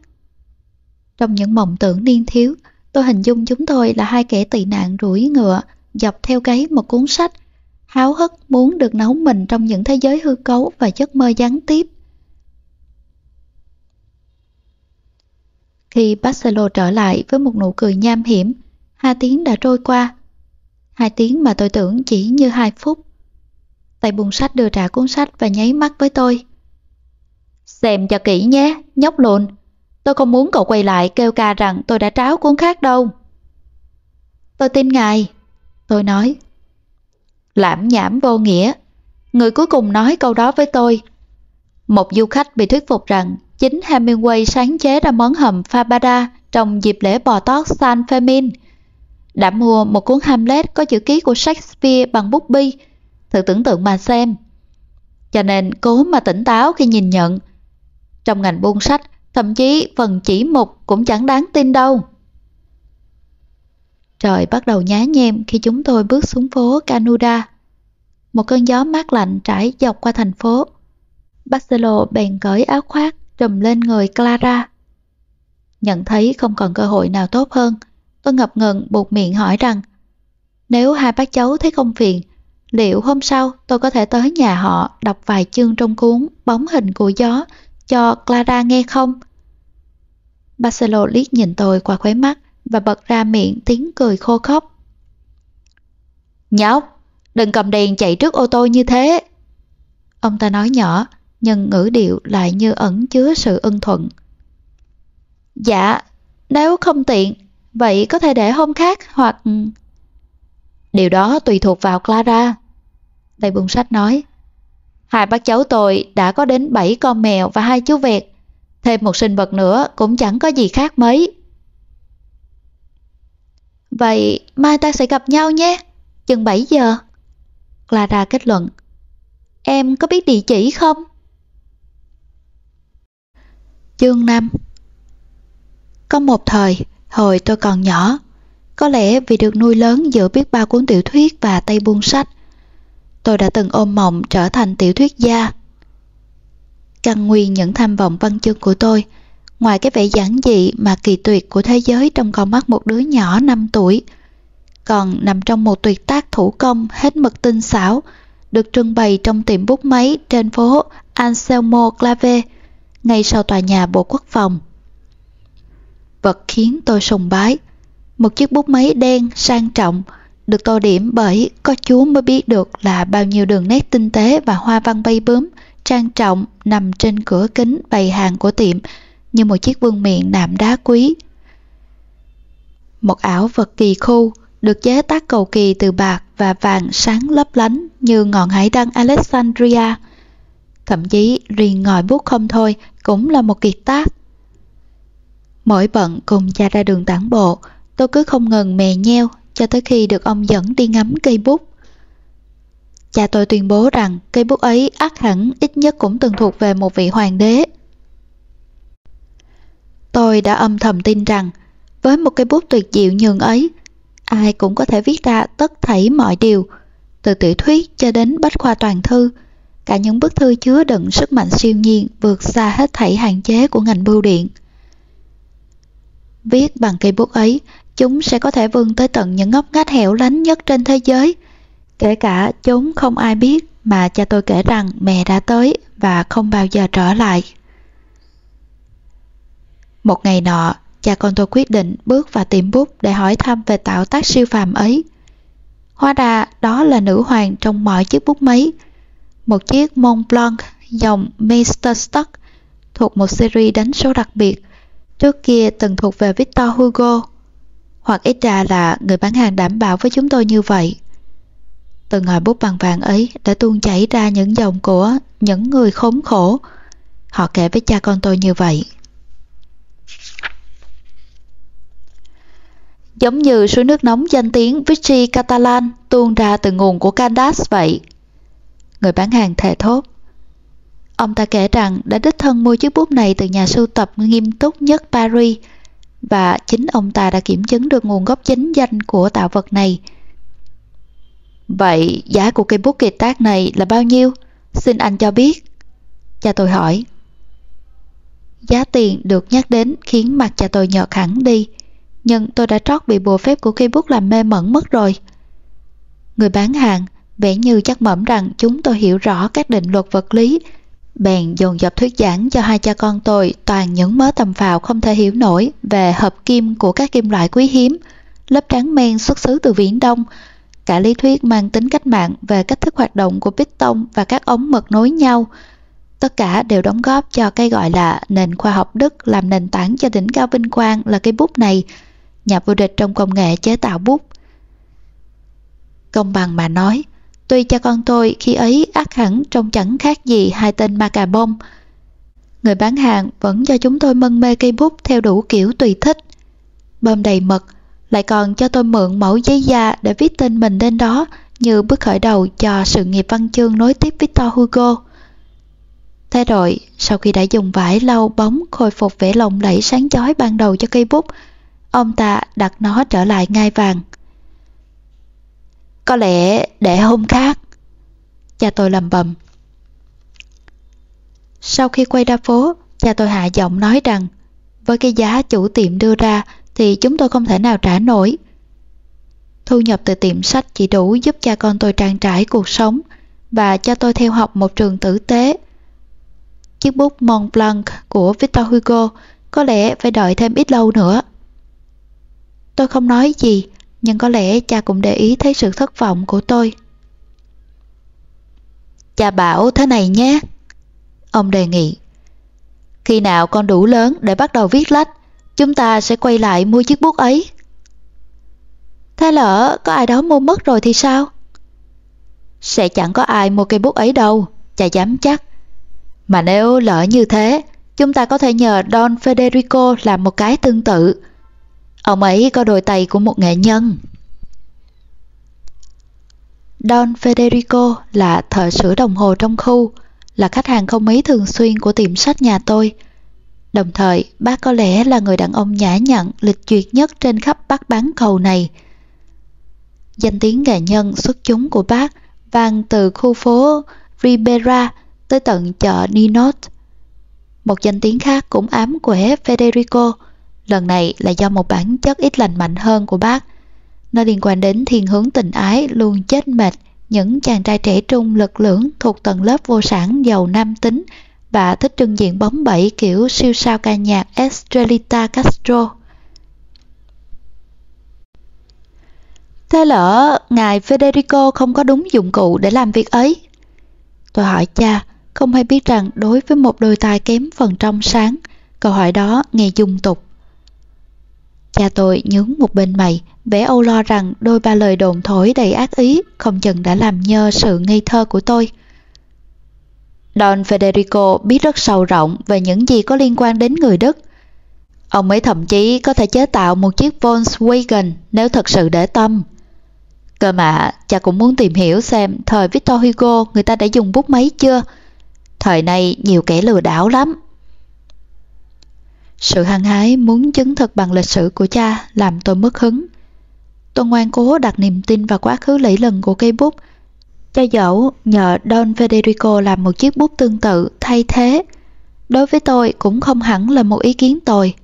Trong những mộng tưởng niên thiếu, tôi hình dung chúng tôi là hai kẻ tị nạn rủi ngựa, dọc theo gáy một cuốn sách háo hức muốn được nấu mình trong những thế giới hư cấu và giấc mơ gián tiếp. Khi Barcelo trở lại với một nụ cười nham hiểm, hai tiếng đã trôi qua. Hai tiếng mà tôi tưởng chỉ như hai phút. Tay buông sách đưa trả cuốn sách và nháy mắt với tôi. Xem cho kỹ nhé, nhóc lùn. Tôi không muốn cậu quay lại kêu ca rằng tôi đã tráo cuốn khác đâu. Tôi tin ngài. Tôi nói. Lãm nhảm vô nghĩa. Người cuối cùng nói câu đó với tôi. Một du khách bị thuyết phục rằng chính Hemingway sáng chế ra món hầm Fabada trong dịp lễ bò tót San Fermin. Đã mua một cuốn Hamlet có chữ ký của Shakespeare bằng bút bi. Thử tưởng tượng mà xem. Cho nên cố mà tỉnh táo khi nhìn nhận. Trong ngành buôn sách, thậm chí phần chỉ mục cũng chẳng đáng tin đâu. Trời bắt đầu nhá nhem khi chúng tôi bước xuống phố Canuda. Một cơn gió mát lạnh trải dọc qua thành phố. Barcelo bèn cởi áo khoác trùm lên người Clara. Nhận thấy không còn cơ hội nào tốt hơn, tôi ngập ngừng buộc miệng hỏi rằng nếu hai bác cháu thấy không phiền, liệu hôm sau tôi có thể tới nhà họ đọc vài chương trong cuốn Bóng hình của gió cho Clara nghe không? Barcelo liếc nhìn tôi qua khóe mắt và bật ra miệng tiếng cười khô khóc. Nhóc, đừng cầm đèn chạy trước ô tô như thế. Ông ta nói nhỏ, nhưng ngữ điệu lại như ẩn chứa sự ân thuận. Dạ, nếu không tiện, vậy có thể để hôm khác hoặc... Điều đó tùy thuộc vào Clara. Tây bùng sách nói. Hai bác cháu tôi đã có đến 7 con mèo và hai chú vẹt. Thêm một sinh vật nữa cũng chẳng có gì khác mấy. Vậy mai ta sẽ gặp nhau nhé, chừng 7 giờ. Clara kết luận. Em có biết địa chỉ không? Chương 5 Có một thời, hồi tôi còn nhỏ, có lẽ vì được nuôi lớn giữa biết bao cuốn tiểu thuyết và tay buôn sách, tôi đã từng ôm mộng trở thành tiểu thuyết gia. Căn nguyên những tham vọng văn chương của tôi, ngoài cái vẻ giản dị mà kỳ tuyệt của thế giới trong con mắt một đứa nhỏ 5 tuổi, còn nằm trong một tuyệt tác thủ công hết mực tinh xảo, được trưng bày trong tiệm bút máy trên phố Anselmo Clave, ngay sau tòa nhà Bộ Quốc phòng. Vật khiến tôi sùng bái, một chiếc bút máy đen sang trọng, được tô điểm bởi có chú mới biết được là bao nhiêu đường nét tinh tế và hoa văn bay bướm, trang trọng nằm trên cửa kính bày hàng của tiệm như một chiếc vương miện nạm đá quý. Một ảo vật kỳ khu được chế tác cầu kỳ từ bạc và vàng sáng lấp lánh như ngọn hải đăng Alexandria. Thậm chí riêng ngòi bút không thôi cũng là một kiệt tác. Mỗi bận cùng cha ra đường tản bộ, tôi cứ không ngừng mè nheo cho tới khi được ông dẫn đi ngắm cây bút. Cha tôi tuyên bố rằng cây bút ấy ác hẳn ít nhất cũng từng thuộc về một vị hoàng đế. Tôi đã âm thầm tin rằng với một cây bút tuyệt diệu nhường ấy, ai cũng có thể viết ra tất thảy mọi điều, từ tiểu thuyết cho đến bách khoa toàn thư, cả những bức thư chứa đựng sức mạnh siêu nhiên vượt xa hết thảy hạn chế của ngành bưu điện. Viết bằng cây bút ấy, chúng sẽ có thể vươn tới tận những ngóc ngách hẻo lánh nhất trên thế giới, kể cả chúng không ai biết mà cha tôi kể rằng mẹ đã tới và không bao giờ trở lại. Một ngày nọ, cha con tôi quyết định bước vào tiệm bút để hỏi thăm về tạo tác siêu phàm ấy. Hóa ra đó là nữ hoàng trong mọi chiếc bút máy. Một chiếc Mont Blanc dòng Mr. Stock thuộc một series đánh số đặc biệt, trước kia từng thuộc về Victor Hugo. Hoặc ít ra là người bán hàng đảm bảo với chúng tôi như vậy. Từ ngòi bút bằng vàng ấy đã tuôn chảy ra những dòng của những người khốn khổ. Họ kể với cha con tôi như vậy. giống như suối nước nóng danh tiếng Vichy Catalan tuôn ra từ nguồn của Candace vậy. Người bán hàng thề thốt. Ông ta kể rằng đã đích thân mua chiếc bút này từ nhà sưu tập nghiêm túc nhất Paris và chính ông ta đã kiểm chứng được nguồn gốc chính danh của tạo vật này. Vậy giá của cây bút kiệt tác này là bao nhiêu? Xin anh cho biết. Cha tôi hỏi. Giá tiền được nhắc đến khiến mặt cha tôi nhợt hẳn đi nhưng tôi đã trót bị bùa phép của cây bút làm mê mẩn mất rồi. Người bán hàng, vẻ như chắc mẩm rằng chúng tôi hiểu rõ các định luật vật lý, bèn dồn dập thuyết giảng cho hai cha con tôi toàn những mớ tầm phào không thể hiểu nổi về hợp kim của các kim loại quý hiếm, lớp trắng men xuất xứ từ Viễn Đông, cả lý thuyết mang tính cách mạng về cách thức hoạt động của piston và các ống mật nối nhau. Tất cả đều đóng góp cho cái gọi là nền khoa học Đức làm nền tảng cho đỉnh cao vinh quang là cây bút này, nhà vô địch trong công nghệ chế tạo bút. Công bằng mà nói, tuy cha con tôi khi ấy ác hẳn trông chẳng khác gì hai tên ma cà bông. Người bán hàng vẫn cho chúng tôi mân mê cây bút theo đủ kiểu tùy thích. Bơm đầy mật, lại còn cho tôi mượn mẫu giấy da để viết tên mình lên đó như bước khởi đầu cho sự nghiệp văn chương nối tiếp Victor Hugo. Thế rồi, sau khi đã dùng vải lau bóng khôi phục vẻ lồng lẫy sáng chói ban đầu cho cây bút, ông ta đặt nó trở lại ngai vàng. Có lẽ để hôm khác. Cha tôi lầm bầm. Sau khi quay ra phố, cha tôi hạ giọng nói rằng với cái giá chủ tiệm đưa ra thì chúng tôi không thể nào trả nổi. Thu nhập từ tiệm sách chỉ đủ giúp cha con tôi trang trải cuộc sống và cho tôi theo học một trường tử tế. Chiếc bút Mont Blanc của Victor Hugo có lẽ phải đợi thêm ít lâu nữa. Tôi không nói gì, nhưng có lẽ cha cũng để ý thấy sự thất vọng của tôi. Cha bảo thế này nhé. Ông đề nghị. Khi nào con đủ lớn để bắt đầu viết lách, chúng ta sẽ quay lại mua chiếc bút ấy. Thế lỡ có ai đó mua mất rồi thì sao? Sẽ chẳng có ai mua cây bút ấy đâu, cha dám chắc. Mà nếu lỡ như thế, chúng ta có thể nhờ Don Federico làm một cái tương tự. Ông ấy có đôi tay của một nghệ nhân. Don Federico là thợ sửa đồng hồ trong khu, là khách hàng không mấy thường xuyên của tiệm sách nhà tôi. Đồng thời, bác có lẽ là người đàn ông nhã nhặn, lịch duyệt nhất trên khắp bắc bán cầu này. Danh tiếng nghệ nhân xuất chúng của bác vang từ khu phố Ribera tới tận chợ Ninot. Một danh tiếng khác cũng ám quẻ Federico, lần này là do một bản chất ít lành mạnh hơn của bác. Nó liên quan đến thiên hướng tình ái luôn chết mệt những chàng trai trẻ trung lực lưỡng thuộc tầng lớp vô sản giàu nam tính và thích trưng diện bóng bẩy kiểu siêu sao ca nhạc Estrelita Castro. Thế lỡ ngài Federico không có đúng dụng cụ để làm việc ấy? Tôi hỏi cha, không hay biết rằng đối với một đôi tai kém phần trong sáng, câu hỏi đó nghe dung tục. Cha tôi nhướng một bên mày, vẻ âu lo rằng đôi ba lời đồn thổi đầy ác ý không chừng đã làm nhơ sự ngây thơ của tôi. Don Federico biết rất sâu rộng về những gì có liên quan đến người Đức. Ông ấy thậm chí có thể chế tạo một chiếc Volkswagen nếu thật sự để tâm. Cơ mà, cha cũng muốn tìm hiểu xem thời Victor Hugo người ta đã dùng bút máy chưa. Thời này nhiều kẻ lừa đảo lắm. Sự hăng hái muốn chứng thực bằng lịch sử của cha làm tôi mất hứng. Tôi ngoan cố đặt niềm tin vào quá khứ lẫy lừng của cây bút. Cho dẫu nhờ Don Federico làm một chiếc bút tương tự thay thế, đối với tôi cũng không hẳn là một ý kiến tồi.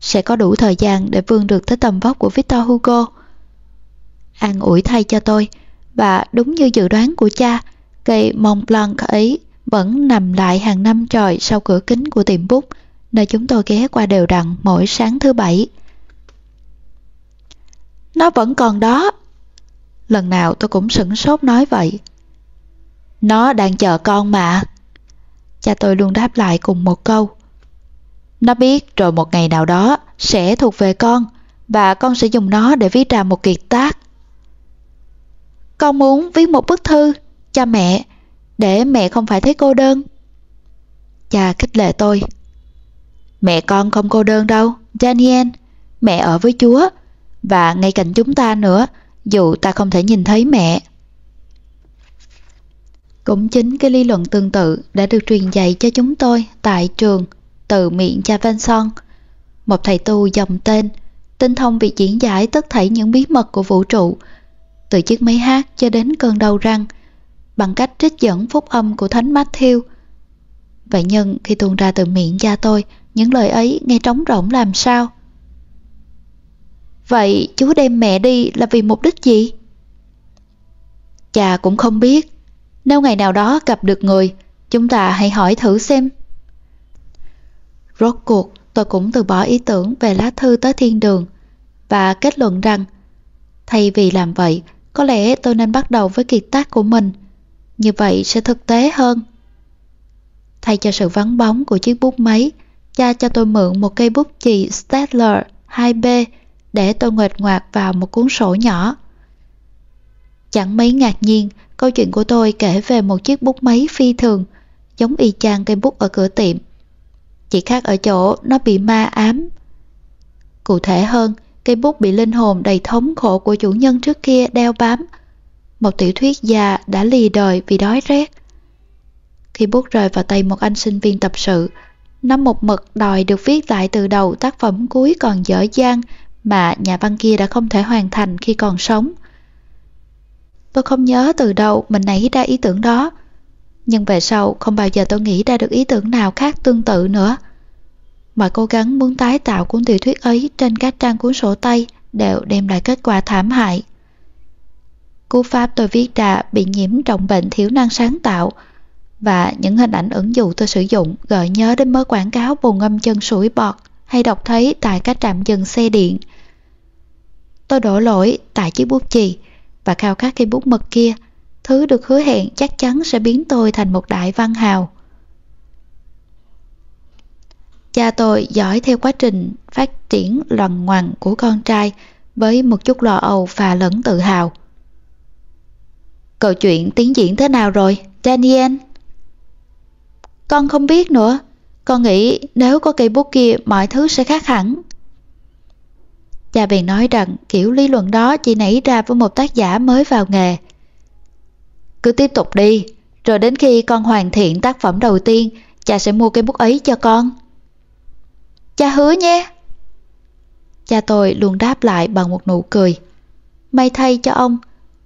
Sẽ có đủ thời gian để vươn được tới tầm vóc của Victor Hugo. An ủi thay cho tôi, và đúng như dự đoán của cha, cây Mont Blanc ấy vẫn nằm lại hàng năm trời sau cửa kính của tiệm bút, nơi chúng tôi ghé qua đều đặn mỗi sáng thứ bảy. Nó vẫn còn đó. Lần nào tôi cũng sửng sốt nói vậy. Nó đang chờ con mà. Cha tôi luôn đáp lại cùng một câu. Nó biết rồi một ngày nào đó sẽ thuộc về con và con sẽ dùng nó để viết ra một kiệt tác. Con muốn viết một bức thư cho mẹ để mẹ không phải thấy cô đơn. Cha khích lệ tôi. Mẹ con không cô đơn đâu, Daniel. Mẹ ở với Chúa và ngay cạnh chúng ta nữa, dù ta không thể nhìn thấy mẹ. Cũng chính cái lý luận tương tự đã được truyền dạy cho chúng tôi tại trường từ miệng cha Vanson, một thầy tu dòng tên, tinh thông việc diễn giải tất thảy những bí mật của vũ trụ, từ chiếc máy hát cho đến cơn đau răng, bằng cách trích dẫn phúc âm của Thánh Matthew. Vậy nhưng khi tuôn ra từ miệng cha tôi, những lời ấy nghe trống rỗng làm sao? Vậy chú đem mẹ đi là vì mục đích gì? Chà cũng không biết. Nếu ngày nào đó gặp được người, chúng ta hãy hỏi thử xem. Rốt cuộc, tôi cũng từ bỏ ý tưởng về lá thư tới thiên đường và kết luận rằng thay vì làm vậy, có lẽ tôi nên bắt đầu với kiệt tác của mình. Như vậy sẽ thực tế hơn. Thay cho sự vắng bóng của chiếc bút máy, cha cho tôi mượn một cây bút chì Staedtler 2B để tôi nguệt ngoạc vào một cuốn sổ nhỏ. Chẳng mấy ngạc nhiên, câu chuyện của tôi kể về một chiếc bút máy phi thường, giống y chang cây bút ở cửa tiệm. Chỉ khác ở chỗ nó bị ma ám. Cụ thể hơn, cây bút bị linh hồn đầy thống khổ của chủ nhân trước kia đeo bám. Một tiểu thuyết gia đã lì đời vì đói rét. Khi bút rơi vào tay một anh sinh viên tập sự, nó một mực đòi được viết lại từ đầu tác phẩm cuối còn dở dang mà nhà văn kia đã không thể hoàn thành khi còn sống. Tôi không nhớ từ đâu mình nảy ra ý tưởng đó, nhưng về sau không bao giờ tôi nghĩ ra được ý tưởng nào khác tương tự nữa. Mọi cố gắng muốn tái tạo cuốn tiểu thuyết ấy trên các trang cuốn sổ tay đều đem lại kết quả thảm hại. Cú pháp tôi viết ra bị nhiễm trọng bệnh thiếu năng sáng tạo và những hình ảnh ứng dụng tôi sử dụng gợi nhớ đến mớ quảng cáo bùn ngâm chân sủi bọt hay đọc thấy tại các trạm dừng xe điện. Tôi đổ lỗi tại chiếc bút chì và khao khát cây bút mực kia, thứ được hứa hẹn chắc chắn sẽ biến tôi thành một đại văn hào. Cha tôi dõi theo quá trình phát triển loằng ngoằng của con trai với một chút lo âu và lẫn tự hào. Câu chuyện tiến diễn thế nào rồi, Daniel? Con không biết nữa. Con nghĩ nếu có cây bút kia mọi thứ sẽ khác hẳn. Cha bèn nói rằng kiểu lý luận đó chỉ nảy ra với một tác giả mới vào nghề. Cứ tiếp tục đi, rồi đến khi con hoàn thiện tác phẩm đầu tiên, cha sẽ mua cây bút ấy cho con. Cha hứa nhé. Cha tôi luôn đáp lại bằng một nụ cười. May thay cho ông,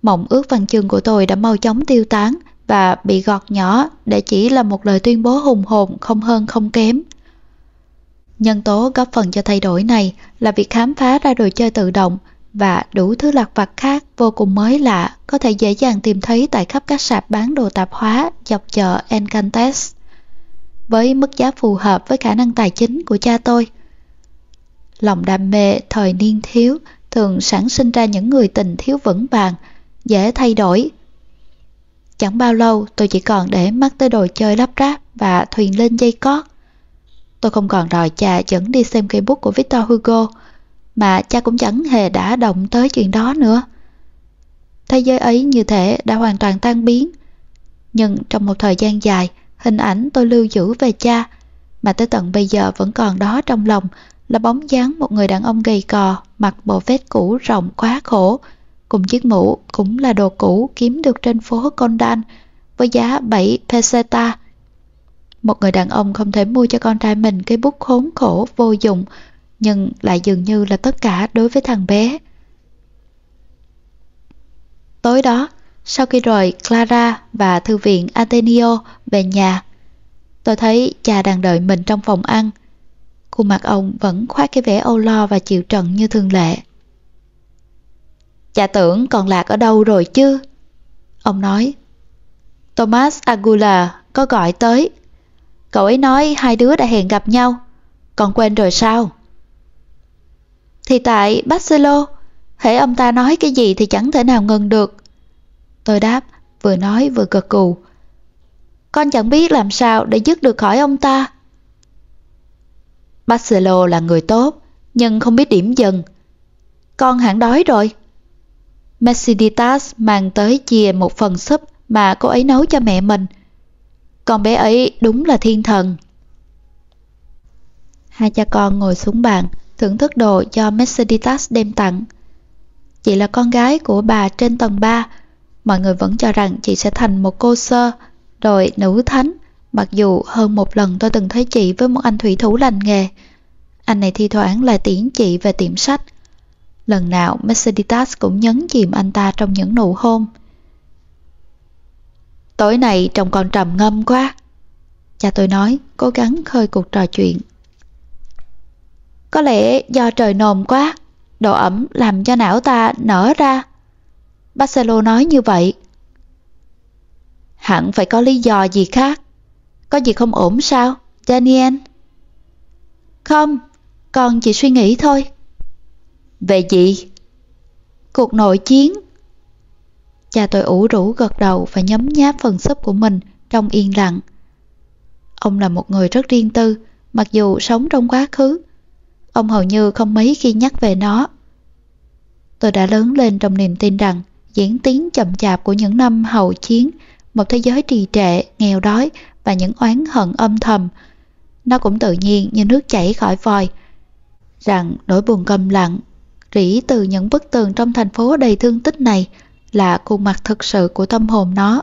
mộng ước văn chương của tôi đã mau chóng tiêu tán và bị gọt nhỏ để chỉ là một lời tuyên bố hùng hồn không hơn không kém. Nhân tố góp phần cho thay đổi này là việc khám phá ra đồ chơi tự động và đủ thứ lặt vặt khác vô cùng mới lạ có thể dễ dàng tìm thấy tại khắp các sạp bán đồ tạp hóa dọc chợ Encantes. Với mức giá phù hợp với khả năng tài chính của cha tôi. Lòng đam mê thời niên thiếu thường sản sinh ra những người tình thiếu vững vàng, dễ thay đổi. Chẳng bao lâu tôi chỉ còn để mắt tới đồ chơi lắp ráp và thuyền lên dây cót Tôi không còn đòi cha dẫn đi xem cây bút của Victor Hugo, mà cha cũng chẳng hề đã động tới chuyện đó nữa. Thế giới ấy như thể đã hoàn toàn tan biến. Nhưng trong một thời gian dài, hình ảnh tôi lưu giữ về cha, mà tới tận bây giờ vẫn còn đó trong lòng, là bóng dáng một người đàn ông gầy cò, mặc bộ vest cũ rộng quá khổ, cùng chiếc mũ cũng là đồ cũ kiếm được trên phố Condan với giá 7 peseta một người đàn ông không thể mua cho con trai mình cái bút khốn khổ vô dụng, nhưng lại dường như là tất cả đối với thằng bé. Tối đó, sau khi rời Clara và thư viện Ateneo về nhà, tôi thấy cha đang đợi mình trong phòng ăn. Khuôn mặt ông vẫn khoác cái vẻ âu lo và chịu trận như thường lệ. Cha tưởng còn lạc ở đâu rồi chứ? Ông nói. Thomas Agula có gọi tới. Cậu ấy nói hai đứa đã hẹn gặp nhau. Còn quên rồi sao? Thì tại Barcelona Hễ ông ta nói cái gì thì chẳng thể nào ngừng được. Tôi đáp, Vừa nói vừa gật cù Con chẳng biết làm sao để dứt được khỏi ông ta. Barcelona là người tốt, Nhưng không biết điểm dừng. Con hẳn đói rồi. Mercedes mang tới chia một phần súp mà cô ấy nấu cho mẹ mình con bé ấy đúng là thiên thần. Hai cha con ngồi xuống bàn, thưởng thức đồ do Mercedes đem tặng. Chị là con gái của bà trên tầng 3, mọi người vẫn cho rằng chị sẽ thành một cô sơ, rồi nữ thánh, mặc dù hơn một lần tôi từng thấy chị với một anh thủy thủ lành nghề. Anh này thi thoảng lại tiễn chị về tiệm sách. Lần nào Mercedes cũng nhấn chìm anh ta trong những nụ hôn. Tối nay trông con trầm ngâm quá. Cha tôi nói, cố gắng khơi cuộc trò chuyện. Có lẽ do trời nồm quá, độ ẩm làm cho não ta nở ra. Barcelo nói như vậy. Hẳn phải có lý do gì khác. Có gì không ổn sao, Daniel? Không, con chỉ suy nghĩ thôi. Về gì? Cuộc nội chiến. Cha tôi ủ rũ gật đầu và nhấm nháp phần súp của mình trong yên lặng. Ông là một người rất riêng tư, mặc dù sống trong quá khứ. Ông hầu như không mấy khi nhắc về nó. Tôi đã lớn lên trong niềm tin rằng diễn tiến chậm chạp của những năm hậu chiến, một thế giới trì trệ, nghèo đói và những oán hận âm thầm. Nó cũng tự nhiên như nước chảy khỏi vòi, rằng nỗi buồn câm lặng, rỉ từ những bức tường trong thành phố đầy thương tích này là khuôn mặt thực sự của tâm hồn nó.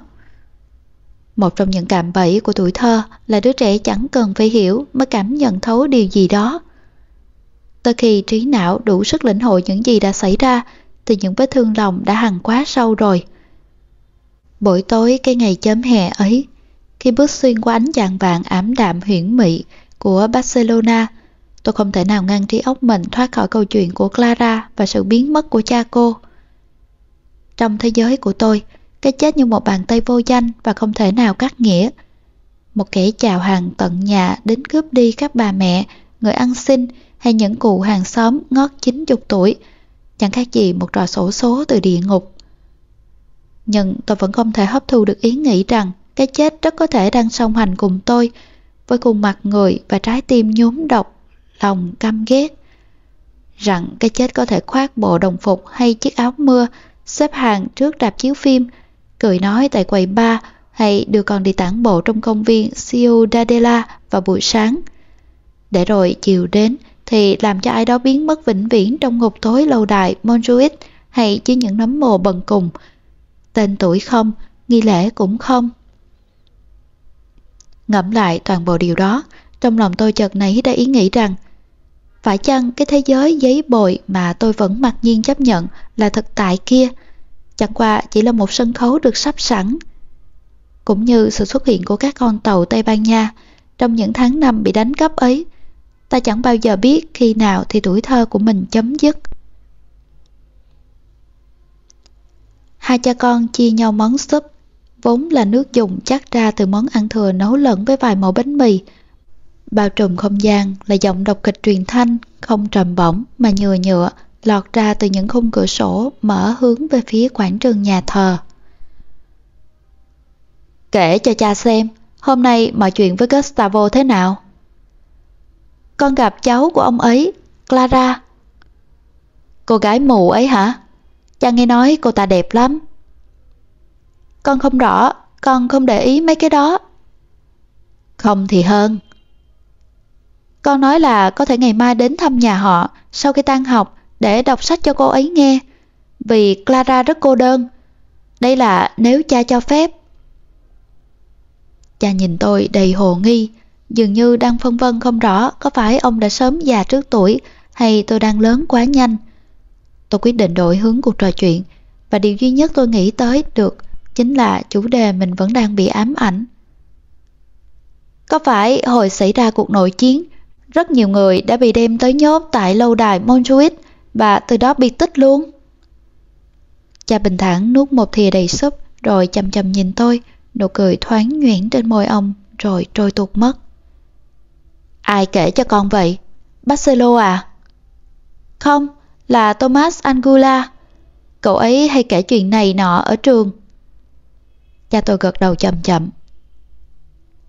Một trong những cạm bẫy của tuổi thơ là đứa trẻ chẳng cần phải hiểu mới cảm nhận thấu điều gì đó. Tới khi trí não đủ sức lĩnh hội những gì đã xảy ra thì những vết thương lòng đã hằn quá sâu rồi. Buổi tối cái ngày chớm hè ấy, khi bước xuyên qua ánh dạng vàng ảm đạm huyển mị của Barcelona, tôi không thể nào ngăn trí óc mình thoát khỏi câu chuyện của Clara và sự biến mất của cha cô. Trong thế giới của tôi, cái chết như một bàn tay vô danh và không thể nào cắt nghĩa. Một kẻ chào hàng tận nhà đến cướp đi các bà mẹ, người ăn xin hay những cụ hàng xóm ngót 90 tuổi, chẳng khác gì một trò sổ số từ địa ngục. Nhưng tôi vẫn không thể hấp thu được ý nghĩ rằng cái chết rất có thể đang song hành cùng tôi, với khuôn mặt người và trái tim nhốm độc, lòng căm ghét. Rằng cái chết có thể khoác bộ đồng phục hay chiếc áo mưa, xếp hàng trước rạp chiếu phim, cười nói tại quầy bar hay đưa con đi tản bộ trong công viên Ciudadela vào buổi sáng. Để rồi chiều đến thì làm cho ai đó biến mất vĩnh viễn trong ngục tối lâu đài Montjuic hay dưới những nấm mồ bần cùng. Tên tuổi không, nghi lễ cũng không. Ngẫm lại toàn bộ điều đó, trong lòng tôi chợt nảy ra ý nghĩ rằng phải chăng cái thế giới giấy bồi mà tôi vẫn mặc nhiên chấp nhận là thực tại kia chẳng qua chỉ là một sân khấu được sắp sẵn. Cũng như sự xuất hiện của các con tàu Tây Ban Nha trong những tháng năm bị đánh cắp ấy, ta chẳng bao giờ biết khi nào thì tuổi thơ của mình chấm dứt. Hai cha con chia nhau món súp, vốn là nước dùng chắc ra từ món ăn thừa nấu lẫn với vài mẫu bánh mì. Bao trùm không gian là giọng đọc kịch truyền thanh, không trầm bổng mà nhựa nhựa, lọt ra từ những khung cửa sổ mở hướng về phía quảng trường nhà thờ. Kể cho cha xem, hôm nay mọi chuyện với Gustavo thế nào? Con gặp cháu của ông ấy, Clara. Cô gái mù ấy hả? Cha nghe nói cô ta đẹp lắm. Con không rõ, con không để ý mấy cái đó. Không thì hơn. Con nói là có thể ngày mai đến thăm nhà họ sau khi tan học để đọc sách cho cô ấy nghe, vì Clara rất cô đơn. Đây là nếu cha cho phép. Cha nhìn tôi đầy hồ nghi, dường như đang phân vân không rõ có phải ông đã sớm già trước tuổi hay tôi đang lớn quá nhanh. Tôi quyết định đổi hướng cuộc trò chuyện và điều duy nhất tôi nghĩ tới được chính là chủ đề mình vẫn đang bị ám ảnh. Có phải hồi xảy ra cuộc nội chiến, rất nhiều người đã bị đem tới nhốt tại lâu đài Montjuic và từ đó biệt tích luôn. Cha bình thản nuốt một thìa đầy súp rồi chầm chầm nhìn tôi, nụ cười thoáng nhuyễn trên môi ông rồi trôi tuột mất. Ai kể cho con vậy? Barcelo à? Không, là Thomas Angula. Cậu ấy hay kể chuyện này nọ ở trường. Cha tôi gật đầu chậm chậm.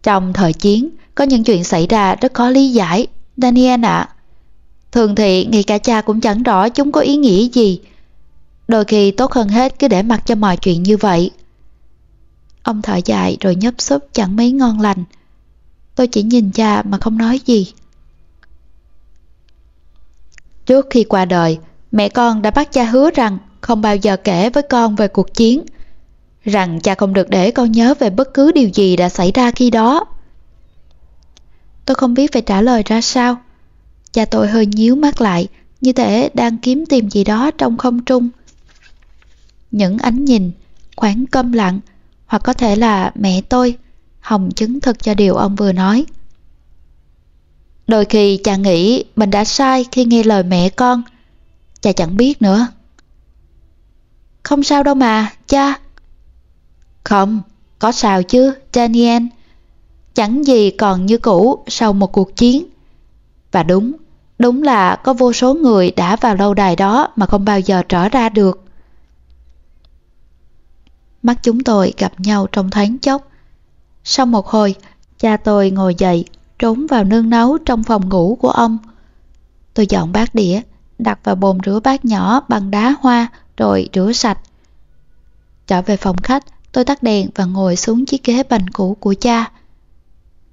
Trong thời chiến, có những chuyện xảy ra rất khó lý giải, Daniel ạ. À. Thường thì ngay cả cha cũng chẳng rõ chúng có ý nghĩa gì. Đôi khi tốt hơn hết cứ để mặc cho mọi chuyện như vậy. Ông thở dài rồi nhấp súp chẳng mấy ngon lành. Tôi chỉ nhìn cha mà không nói gì. Trước khi qua đời, mẹ con đã bắt cha hứa rằng không bao giờ kể với con về cuộc chiến. Rằng cha không được để con nhớ về bất cứ điều gì đã xảy ra khi đó. Tôi không biết phải trả lời ra sao. Cha tôi hơi nhíu mắt lại, như thể đang kiếm tìm gì đó trong không trung. Những ánh nhìn, khoảng câm lặng, hoặc có thể là mẹ tôi, Hồng chứng thực cho điều ông vừa nói. Đôi khi cha nghĩ mình đã sai khi nghe lời mẹ con. Cha chẳng biết nữa. Không sao đâu mà, cha. Không, có sao chứ, Daniel. Chẳng gì còn như cũ sau một cuộc chiến. Và đúng, đúng là có vô số người đã vào lâu đài đó mà không bao giờ trở ra được. Mắt chúng tôi gặp nhau trong thoáng chốc. Sau một hồi, cha tôi ngồi dậy, trốn vào nương nấu trong phòng ngủ của ông. Tôi dọn bát đĩa, đặt vào bồn rửa bát nhỏ bằng đá hoa rồi rửa sạch. Trở về phòng khách, tôi tắt đèn và ngồi xuống chiếc ghế bành cũ của cha.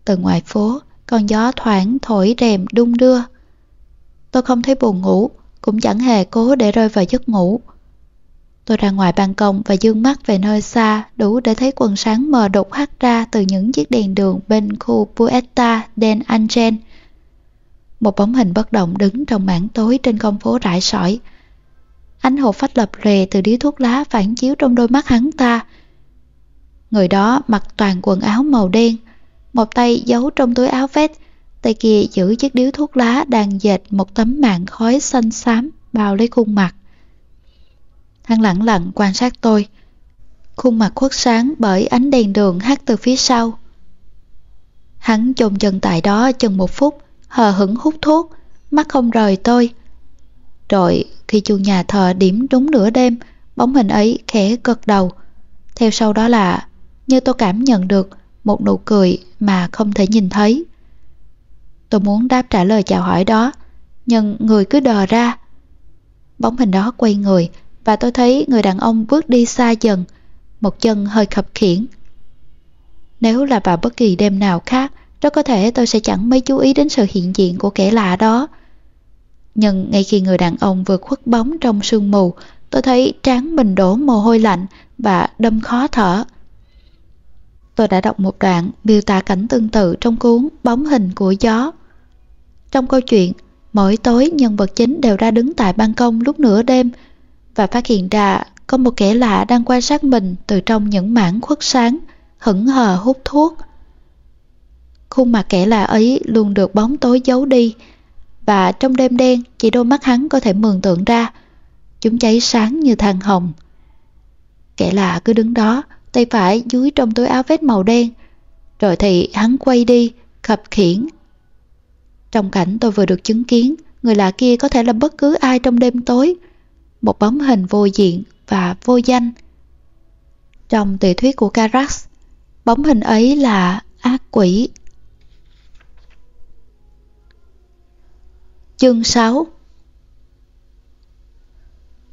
Từ ngoài phố, con gió thoảng thổi rèm đung đưa. Tôi không thấy buồn ngủ, cũng chẳng hề cố để rơi vào giấc ngủ. Tôi ra ngoài ban công và dương mắt về nơi xa đủ để thấy quần sáng mờ đục hắt ra từ những chiếc đèn đường bên khu Puerta del Angel. Một bóng hình bất động đứng trong mảng tối trên con phố rải sỏi. Ánh hộp phách lập rề từ điếu thuốc lá phản chiếu trong đôi mắt hắn ta. Người đó mặc toàn quần áo màu đen, một tay giấu trong túi áo vest, tay kia giữ chiếc điếu thuốc lá đang dệt một tấm mạng khói xanh xám bao lấy khuôn mặt. Hắn lặng lặng quan sát tôi. Khuôn mặt khuất sáng bởi ánh đèn đường hắt từ phía sau. Hắn chôn chân tại đó chừng một phút, hờ hững hút thuốc, mắt không rời tôi. Rồi khi chuông nhà thờ điểm đúng nửa đêm, bóng hình ấy khẽ gật đầu. Theo sau đó là, như tôi cảm nhận được, một nụ cười mà không thể nhìn thấy. Tôi muốn đáp trả lời chào hỏi đó, nhưng người cứ đờ ra. Bóng hình đó quay người và tôi thấy người đàn ông bước đi xa dần, một chân hơi khập khiển. Nếu là vào bất kỳ đêm nào khác, rất có thể tôi sẽ chẳng mấy chú ý đến sự hiện diện của kẻ lạ đó. Nhưng ngay khi người đàn ông vừa khuất bóng trong sương mù, tôi thấy trán mình đổ mồ hôi lạnh và đâm khó thở. Tôi đã đọc một đoạn miêu tả cảnh tương tự trong cuốn Bóng hình của gió. Trong câu chuyện, mỗi tối nhân vật chính đều ra đứng tại ban công lúc nửa đêm và phát hiện ra có một kẻ lạ đang quan sát mình từ trong những mảng khuất sáng, hững hờ hút thuốc. Khuôn mặt kẻ lạ ấy luôn được bóng tối giấu đi và trong đêm đen chỉ đôi mắt hắn có thể mường tượng ra. Chúng cháy sáng như than hồng. Kẻ lạ cứ đứng đó, tay phải dưới trong túi áo vest màu đen. Rồi thì hắn quay đi, khập khiển. Trong cảnh tôi vừa được chứng kiến, người lạ kia có thể là bất cứ ai trong đêm tối. Một bóng hình vô diện và vô danh. Trong tiểu thuyết của Carax, bóng hình ấy là ác quỷ. Chương 6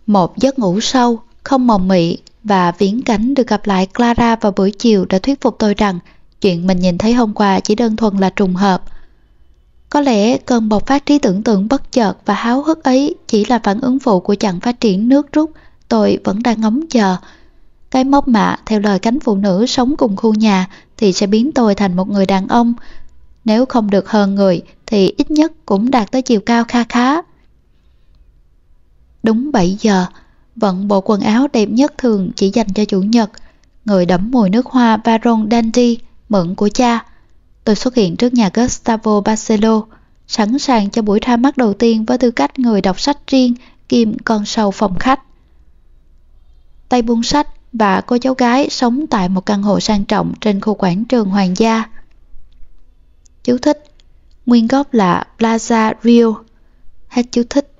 Một giấc ngủ sâu, không mộng mị và viễn cảnh được gặp lại Clara vào buổi chiều đã thuyết phục tôi rằng chuyện mình nhìn thấy hôm qua chỉ đơn thuần là trùng hợp. Có lẽ cơn bộc phát trí tưởng tượng bất chợt và háo hức ấy chỉ là phản ứng phụ của chặng phát triển nước rút tôi vẫn đang ngóng chờ. Cái mốc mạ theo lời cánh phụ nữ sống cùng khu nhà thì sẽ biến tôi thành một người đàn ông. Nếu không được hơn người thì ít nhất cũng đạt tới chiều cao kha khá. Đúng 7 giờ, vận bộ quần áo đẹp nhất thường chỉ dành cho chủ nhật, người đẫm mùi nước hoa Baron Dandy, mượn của cha. Tôi xuất hiện trước nhà Gustavo Barcelo, sẵn sàng cho buổi ra mắt đầu tiên với tư cách người đọc sách riêng kim con sâu phòng khách. Tay buông sách và cô cháu gái sống tại một căn hộ sang trọng trên khu quảng trường Hoàng gia. Chú thích Nguyên gốc là Plaza Rio. Hết chú thích.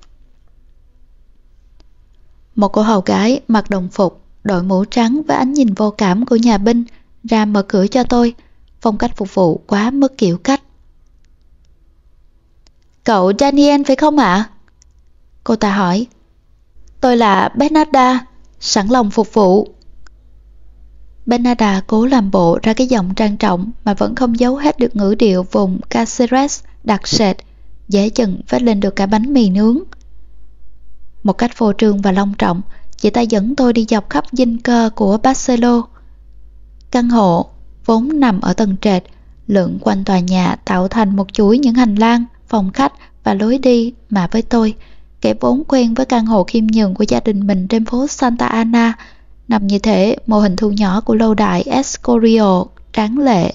Một cô hầu gái mặc đồng phục, đội mũ trắng với ánh nhìn vô cảm của nhà binh ra mở cửa cho tôi. Phong cách phục vụ quá mất kiểu cách. Cậu Daniel phải không ạ? Cô ta hỏi. Tôi là Bernarda, sẵn lòng phục vụ. Bernarda cố làm bộ ra cái giọng trang trọng mà vẫn không giấu hết được ngữ điệu vùng Caceres đặc sệt, dễ chừng vết lên được cả bánh mì nướng. Một cách phô trương và long trọng, chị ta dẫn tôi đi dọc khắp dinh cơ của Barcelona. Căn hộ vốn nằm ở tầng trệt, lượn quanh tòa nhà tạo thành một chuỗi những hành lang, phòng khách và lối đi mà với tôi, kẻ vốn quen với căn hộ khiêm nhường của gia đình mình trên phố Santa Ana, nằm như thể mô hình thu nhỏ của lâu đài Escorio tráng lệ.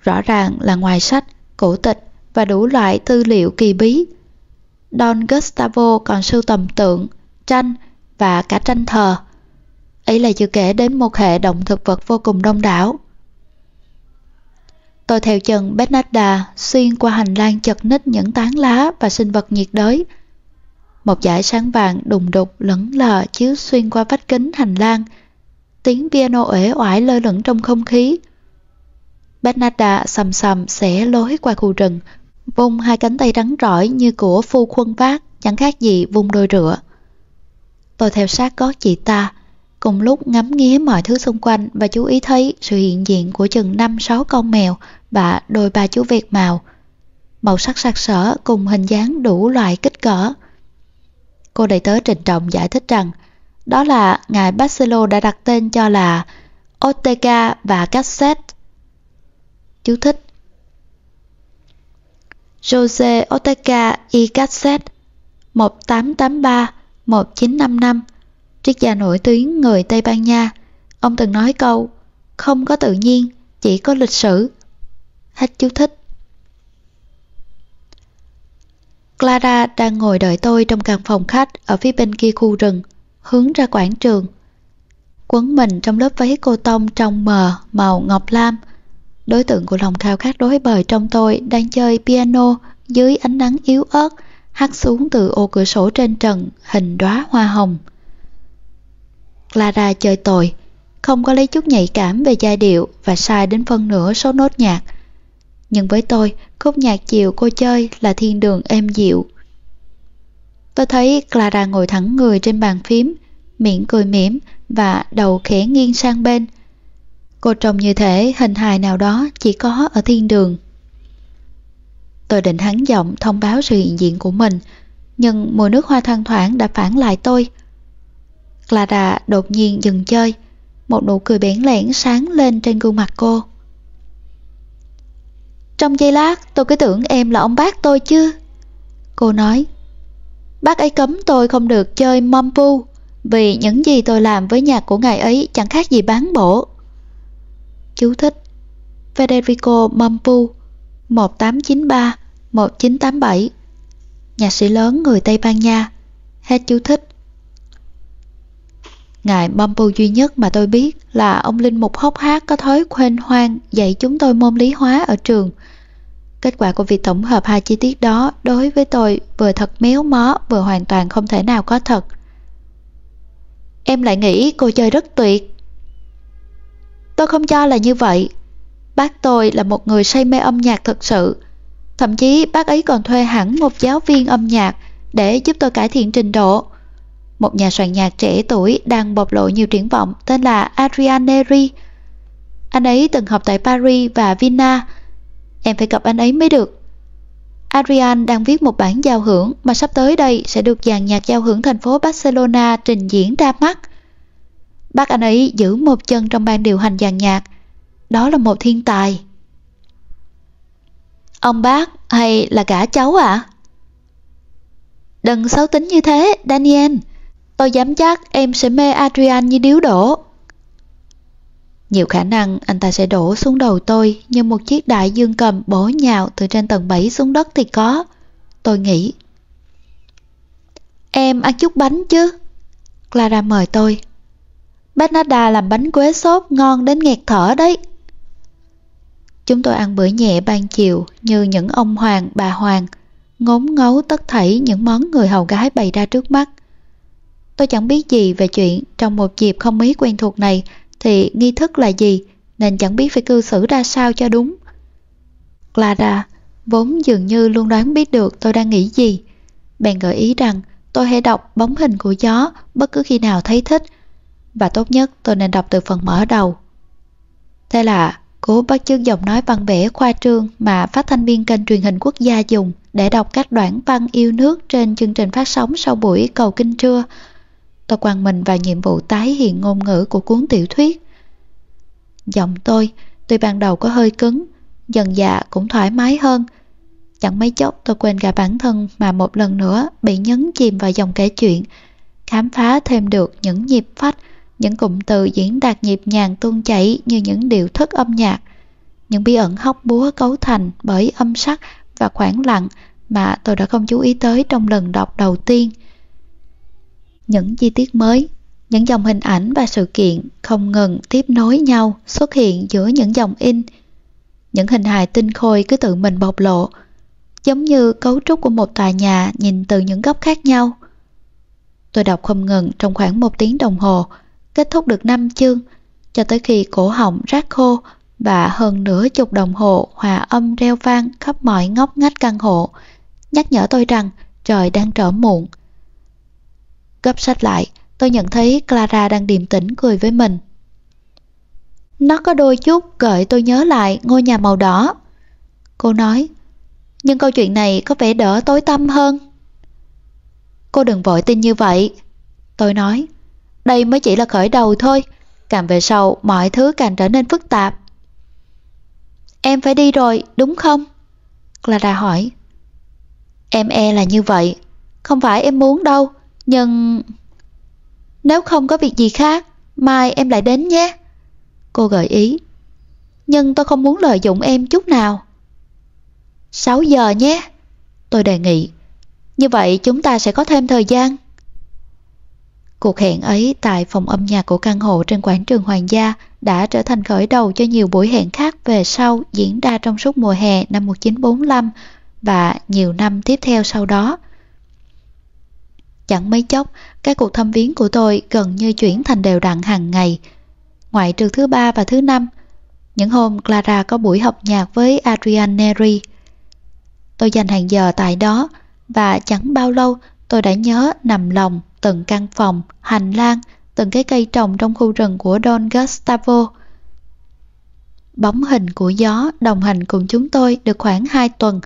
Rõ ràng là ngoài sách, cổ tịch và đủ loại tư liệu kỳ bí. Don Gustavo còn sưu tầm tượng, tranh và cả tranh thờ. Ấy là chưa kể đến một hệ động thực vật vô cùng đông đảo. Tôi theo chân Bernarda xuyên qua hành lang chật ních những tán lá và sinh vật nhiệt đới. Một dải sáng vàng đùng đục lẫn lờ chiếu xuyên qua vách kính hành lang. Tiếng piano uể oải lơ lửng trong không khí. Bernarda sầm sầm sẽ lối qua khu rừng, vung hai cánh tay trắng rỏi như của phu khuân vác, chẳng khác gì vung đôi rửa. Tôi theo sát gót chị ta, cùng lúc ngắm nghía mọi thứ xung quanh và chú ý thấy sự hiện diện của chừng 5-6 con mèo và đôi ba chú Việt màu. Màu sắc sặc sỡ cùng hình dáng đủ loại kích cỡ. Cô đầy tớ trình trọng giải thích rằng đó là ngài Barcelo đã đặt tên cho là Ortega và Cassette. Chú thích Jose Ortega y Gasset 1883-1955 Triết gia nổi tiếng người Tây Ban Nha Ông từng nói câu Không có tự nhiên, chỉ có lịch sử Hết chú thích Clara đang ngồi đợi tôi trong căn phòng khách ở phía bên kia khu rừng, hướng ra quảng trường. Quấn mình trong lớp váy cô tông trong mờ, màu ngọc lam. Đối tượng của lòng khao khát đối bời trong tôi đang chơi piano dưới ánh nắng yếu ớt, hắt xuống từ ô cửa sổ trên trần hình đóa hoa hồng. Clara chơi tồi, không có lấy chút nhạy cảm về giai điệu và sai đến phân nửa số nốt nhạc. Nhưng với tôi, khúc nhạc chiều cô chơi là thiên đường êm dịu. Tôi thấy Clara ngồi thẳng người trên bàn phím, miệng cười mỉm và đầu khẽ nghiêng sang bên. Cô trông như thể hình hài nào đó chỉ có ở thiên đường. Tôi định hắn giọng thông báo sự hiện diện của mình, nhưng mùi nước hoa thoang thoảng đã phản lại tôi. Clara đột nhiên dừng chơi, một nụ cười bẽn lẽn sáng lên trên gương mặt cô. Trong giây lát tôi cứ tưởng em là ông bác tôi chứ. Cô nói, bác ấy cấm tôi không được chơi mampu vì những gì tôi làm với nhạc của ngài ấy chẳng khác gì bán bổ. Chú thích Federico Mampu 1893-1987 Nhạc sĩ lớn người Tây Ban Nha Hết chú thích Ngài Mampu duy nhất mà tôi biết là ông Linh Mục hốc hát có thói khoên hoang dạy chúng tôi môn lý hóa ở trường. Kết quả của việc tổng hợp hai chi tiết đó đối với tôi vừa thật méo mó vừa hoàn toàn không thể nào có thật. Em lại nghĩ cô chơi rất tuyệt. Tôi không cho là như vậy. Bác tôi là một người say mê âm nhạc thực sự. Thậm chí bác ấy còn thuê hẳn một giáo viên âm nhạc để giúp tôi cải thiện trình độ. Một nhà soạn nhạc trẻ tuổi đang bộc lộ nhiều triển vọng tên là Adrian Neri. Anh ấy từng học tại Paris và Vienna. Em phải gặp anh ấy mới được. Adrian đang viết một bản giao hưởng mà sắp tới đây sẽ được dàn nhạc giao hưởng thành phố Barcelona trình diễn ra mắt. Bác anh ấy giữ một chân trong ban điều hành dàn nhạc. Đó là một thiên tài. Ông bác hay là cả cháu ạ? À? Đừng xấu tính như thế, Daniel. Tôi dám chắc em sẽ mê Adrian như điếu đổ. Nhiều khả năng anh ta sẽ đổ xuống đầu tôi như một chiếc đại dương cầm bổ nhào từ trên tầng 7 xuống đất thì có. Tôi nghĩ. Em ăn chút bánh chứ? Clara mời tôi. Bernarda làm bánh quế sốt ngon đến nghẹt thở đấy. Chúng tôi ăn bữa nhẹ ban chiều như những ông hoàng, bà hoàng, ngốn ngấu tất thảy những món người hầu gái bày ra trước mắt. Tôi chẳng biết gì về chuyện trong một dịp không mấy quen thuộc này thì nghi thức là gì nên chẳng biết phải cư xử ra sao cho đúng. Clara vốn dường như luôn đoán biết được tôi đang nghĩ gì. Bèn gợi ý rằng tôi hãy đọc bóng hình của gió bất cứ khi nào thấy thích và tốt nhất tôi nên đọc từ phần mở đầu. Thế là cố bắt chước giọng nói văn vẽ khoa trương mà phát thanh viên kênh truyền hình quốc gia dùng để đọc các đoạn văn yêu nước trên chương trình phát sóng sau buổi cầu kinh trưa. Tôi quan mình vào nhiệm vụ tái hiện ngôn ngữ của cuốn tiểu thuyết. Giọng tôi, tuy ban đầu có hơi cứng, dần dạ cũng thoải mái hơn. Chẳng mấy chốc tôi quên cả bản thân mà một lần nữa bị nhấn chìm vào dòng kể chuyện, khám phá thêm được những nhịp phách, những cụm từ diễn đạt nhịp nhàng tuôn chảy như những điệu thức âm nhạc, những bí ẩn hóc búa cấu thành bởi âm sắc và khoảng lặng mà tôi đã không chú ý tới trong lần đọc đầu tiên. Những chi tiết mới, những dòng hình ảnh và sự kiện không ngừng tiếp nối nhau xuất hiện giữa những dòng in. Những hình hài tinh khôi cứ tự mình bộc lộ, giống như cấu trúc của một tòa nhà nhìn từ những góc khác nhau. Tôi đọc không ngừng trong khoảng một tiếng đồng hồ, kết thúc được 5 chương, cho tới khi cổ họng rác khô và hơn nửa chục đồng hồ hòa âm reo vang khắp mọi ngóc ngách căn hộ, nhắc nhở tôi rằng trời đang trở muộn. Gấp sách lại, tôi nhận thấy Clara đang điềm tĩnh cười với mình. Nó có đôi chút gợi tôi nhớ lại ngôi nhà màu đỏ. Cô nói, nhưng câu chuyện này có vẻ đỡ tối tăm hơn. Cô đừng vội tin như vậy. Tôi nói, đây mới chỉ là khởi đầu thôi, càng về sau mọi thứ càng trở nên phức tạp. Em phải đi rồi, đúng không? Clara hỏi. Em e là như vậy, không phải em muốn đâu, nhưng... Nếu không có việc gì khác, mai em lại đến nhé. Cô gợi ý. Nhưng tôi không muốn lợi dụng em chút nào. 6 giờ nhé. Tôi đề nghị. Như vậy chúng ta sẽ có thêm thời gian. Cuộc hẹn ấy tại phòng âm nhạc của căn hộ trên quảng trường Hoàng gia đã trở thành khởi đầu cho nhiều buổi hẹn khác về sau diễn ra trong suốt mùa hè năm 1945 và nhiều năm tiếp theo sau đó. Chẳng mấy chốc, các cuộc thăm viếng của tôi gần như chuyển thành đều đặn hàng ngày. Ngoại trừ thứ ba và thứ năm, những hôm Clara có buổi học nhạc với Adrian Neri. Tôi dành hàng giờ tại đó và chẳng bao lâu tôi đã nhớ nằm lòng từng căn phòng, hành lang, từng cái cây trồng trong khu rừng của Don Gustavo. Bóng hình của gió đồng hành cùng chúng tôi được khoảng 2 tuần.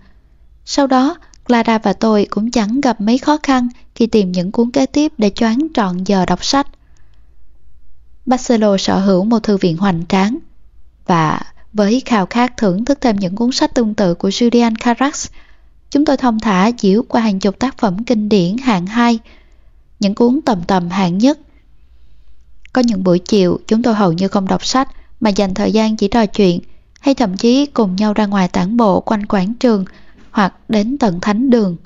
Sau đó, Clara và tôi cũng chẳng gặp mấy khó khăn khi tìm những cuốn kế tiếp để choáng trọn giờ đọc sách. Barcelo sở hữu một thư viện hoành tráng và với khao khát thưởng thức thêm những cuốn sách tương tự của Julian Carax, chúng tôi thông thả chiếu qua hàng chục tác phẩm kinh điển hạng 2, những cuốn tầm tầm hạng nhất. Có những buổi chiều chúng tôi hầu như không đọc sách mà dành thời gian chỉ trò chuyện hay thậm chí cùng nhau ra ngoài tản bộ quanh quảng trường hoặc đến tận thánh đường.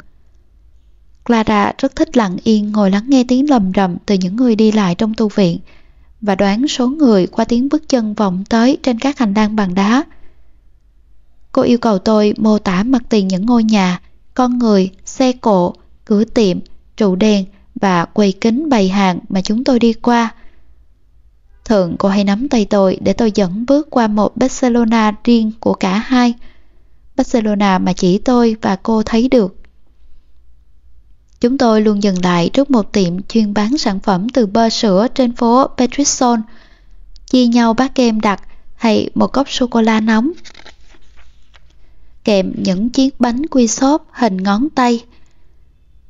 Clara rất thích lặng yên ngồi lắng nghe tiếng lầm rầm từ những người đi lại trong tu viện và đoán số người qua tiếng bước chân vọng tới trên các hành lang bằng đá. Cô yêu cầu tôi mô tả mặt tiền những ngôi nhà, con người, xe cộ, cửa tiệm, trụ đèn và quầy kính bày hàng mà chúng tôi đi qua. Thường cô hay nắm tay tôi để tôi dẫn bước qua một Barcelona riêng của cả hai. Barcelona mà chỉ tôi và cô thấy được. Chúng tôi luôn dừng lại trước một tiệm chuyên bán sản phẩm từ bơ sữa trên phố Petrisson, chia nhau bát kem đặc hay một cốc sô-cô-la nóng. Kèm những chiếc bánh quy xốp hình ngón tay.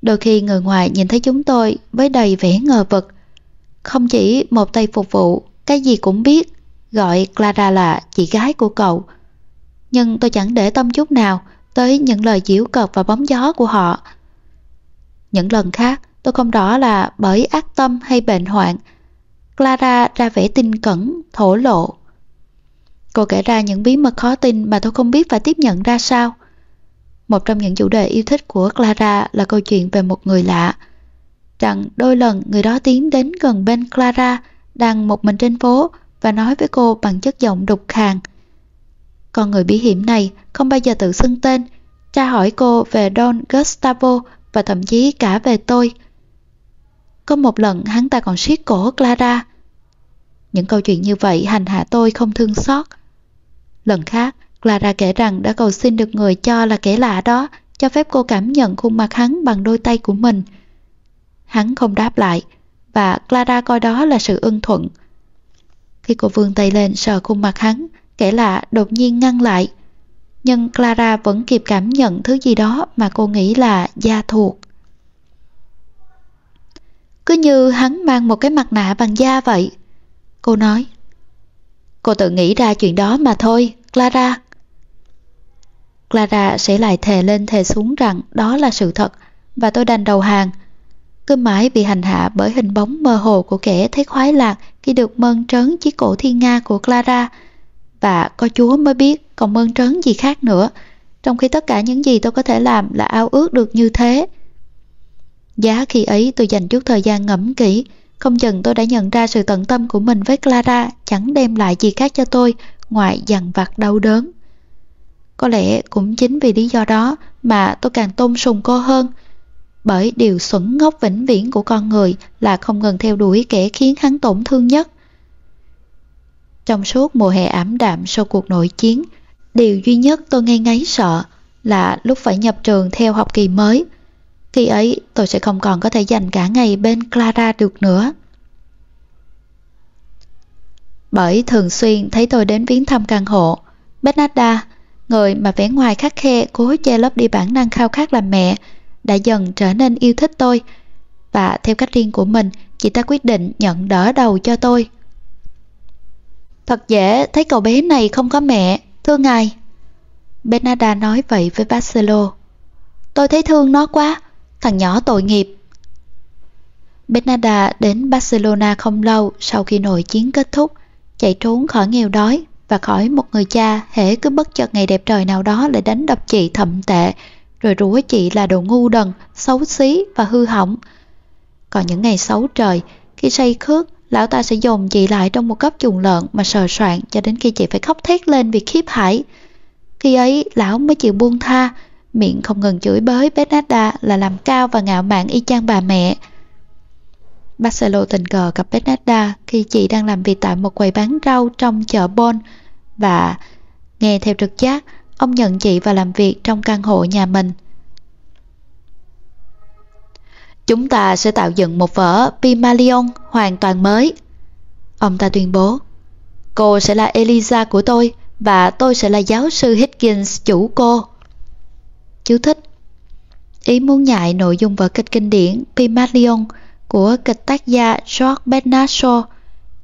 Đôi khi người ngoài nhìn thấy chúng tôi với đầy vẻ ngờ vực. Không chỉ một tay phục vụ, cái gì cũng biết, gọi Clara là chị gái của cậu. Nhưng tôi chẳng để tâm chút nào tới những lời giễu cợt và bóng gió của họ. Những lần khác, tôi không rõ là bởi ác tâm hay bệnh hoạn. Clara ra vẻ tinh cẩn, thổ lộ. Cô kể ra những bí mật khó tin mà tôi không biết phải tiếp nhận ra sao. Một trong những chủ đề yêu thích của Clara là câu chuyện về một người lạ. Rằng đôi lần người đó tiến đến gần bên Clara đang một mình trên phố và nói với cô bằng chất giọng đục khàn. Con người bí hiểm này không bao giờ tự xưng tên, tra hỏi cô về Don Gustavo và thậm chí cả về tôi. Có một lần hắn ta còn siết cổ Clara. Những câu chuyện như vậy hành hạ tôi không thương xót. Lần khác, Clara kể rằng đã cầu xin được người cho là kẻ lạ đó cho phép cô cảm nhận khuôn mặt hắn bằng đôi tay của mình. Hắn không đáp lại và Clara coi đó là sự ưng thuận. Khi cô vươn tay lên sờ khuôn mặt hắn, kẻ lạ đột nhiên ngăn lại nhưng Clara vẫn kịp cảm nhận thứ gì đó mà cô nghĩ là da thuộc. Cứ như hắn mang một cái mặt nạ bằng da vậy. Cô nói. Cô tự nghĩ ra chuyện đó mà thôi, Clara. Clara sẽ lại thề lên thề xuống rằng đó là sự thật và tôi đành đầu hàng. Cứ mãi bị hành hạ bởi hình bóng mơ hồ của kẻ thấy khoái lạc khi được mơn trớn chiếc cổ thiên nga của Clara và có Chúa mới biết còn mơn trớn gì khác nữa, trong khi tất cả những gì tôi có thể làm là ao ước được như thế. Giá khi ấy tôi dành chút thời gian ngẫm kỹ, không chừng tôi đã nhận ra sự tận tâm của mình với Clara chẳng đem lại gì khác cho tôi ngoài dằn vặt đau đớn. Có lẽ cũng chính vì lý do đó mà tôi càng tôn sùng cô hơn. bởi điều xuẩn ngốc vĩnh viễn của con người là không ngừng theo đuổi kẻ khiến hắn tổn thương nhất. Trong suốt mùa hè ảm đạm sau cuộc nội chiến, điều duy nhất tôi ngay ngáy sợ là lúc phải nhập trường theo học kỳ mới. Khi ấy tôi sẽ không còn có thể dành cả ngày bên Clara được nữa. Bởi thường xuyên thấy tôi đến viếng thăm căn hộ, Bernarda, người mà vẻ ngoài khắc khe cố che lấp đi bản năng khao khát làm mẹ, đã dần trở nên yêu thích tôi. Và theo cách riêng của mình, chị ta quyết định nhận đỡ đầu cho tôi. Thật dễ thấy cậu bé này không có mẹ, thưa ngài. Benada nói vậy với Barcelo. Tôi thấy thương nó quá, thằng nhỏ tội nghiệp. Benada đến Barcelona không lâu sau khi nội chiến kết thúc, chạy trốn khỏi nghèo đói và khỏi một người cha hễ cứ bất chợt ngày đẹp trời nào đó lại đánh đập chị thậm tệ, rồi rủa chị là đồ ngu đần, xấu xí và hư hỏng. Còn những ngày xấu trời, khi say khước, lão ta sẽ dồn chị lại trong một góc chuồng lợn mà sờ soạn cho đến khi chị phải khóc thét lên vì khiếp hãi. Khi ấy, lão mới chịu buông tha, miệng không ngừng chửi bới Bernarda là làm cao và ngạo mạn y chang bà mẹ. Marcelo tình cờ gặp Bernarda khi chị đang làm việc tại một quầy bán rau trong chợ Bon và nghe theo trực giác, ông nhận chị vào làm việc trong căn hộ nhà mình. Chúng ta sẽ tạo dựng một vở Pimalion hoàn toàn mới. Ông ta tuyên bố, cô sẽ là Elisa của tôi và tôi sẽ là giáo sư Higgins chủ cô. Chú thích Ý muốn nhại nội dung vở kịch kinh điển Pimalion của kịch tác gia George Bernard Shaw.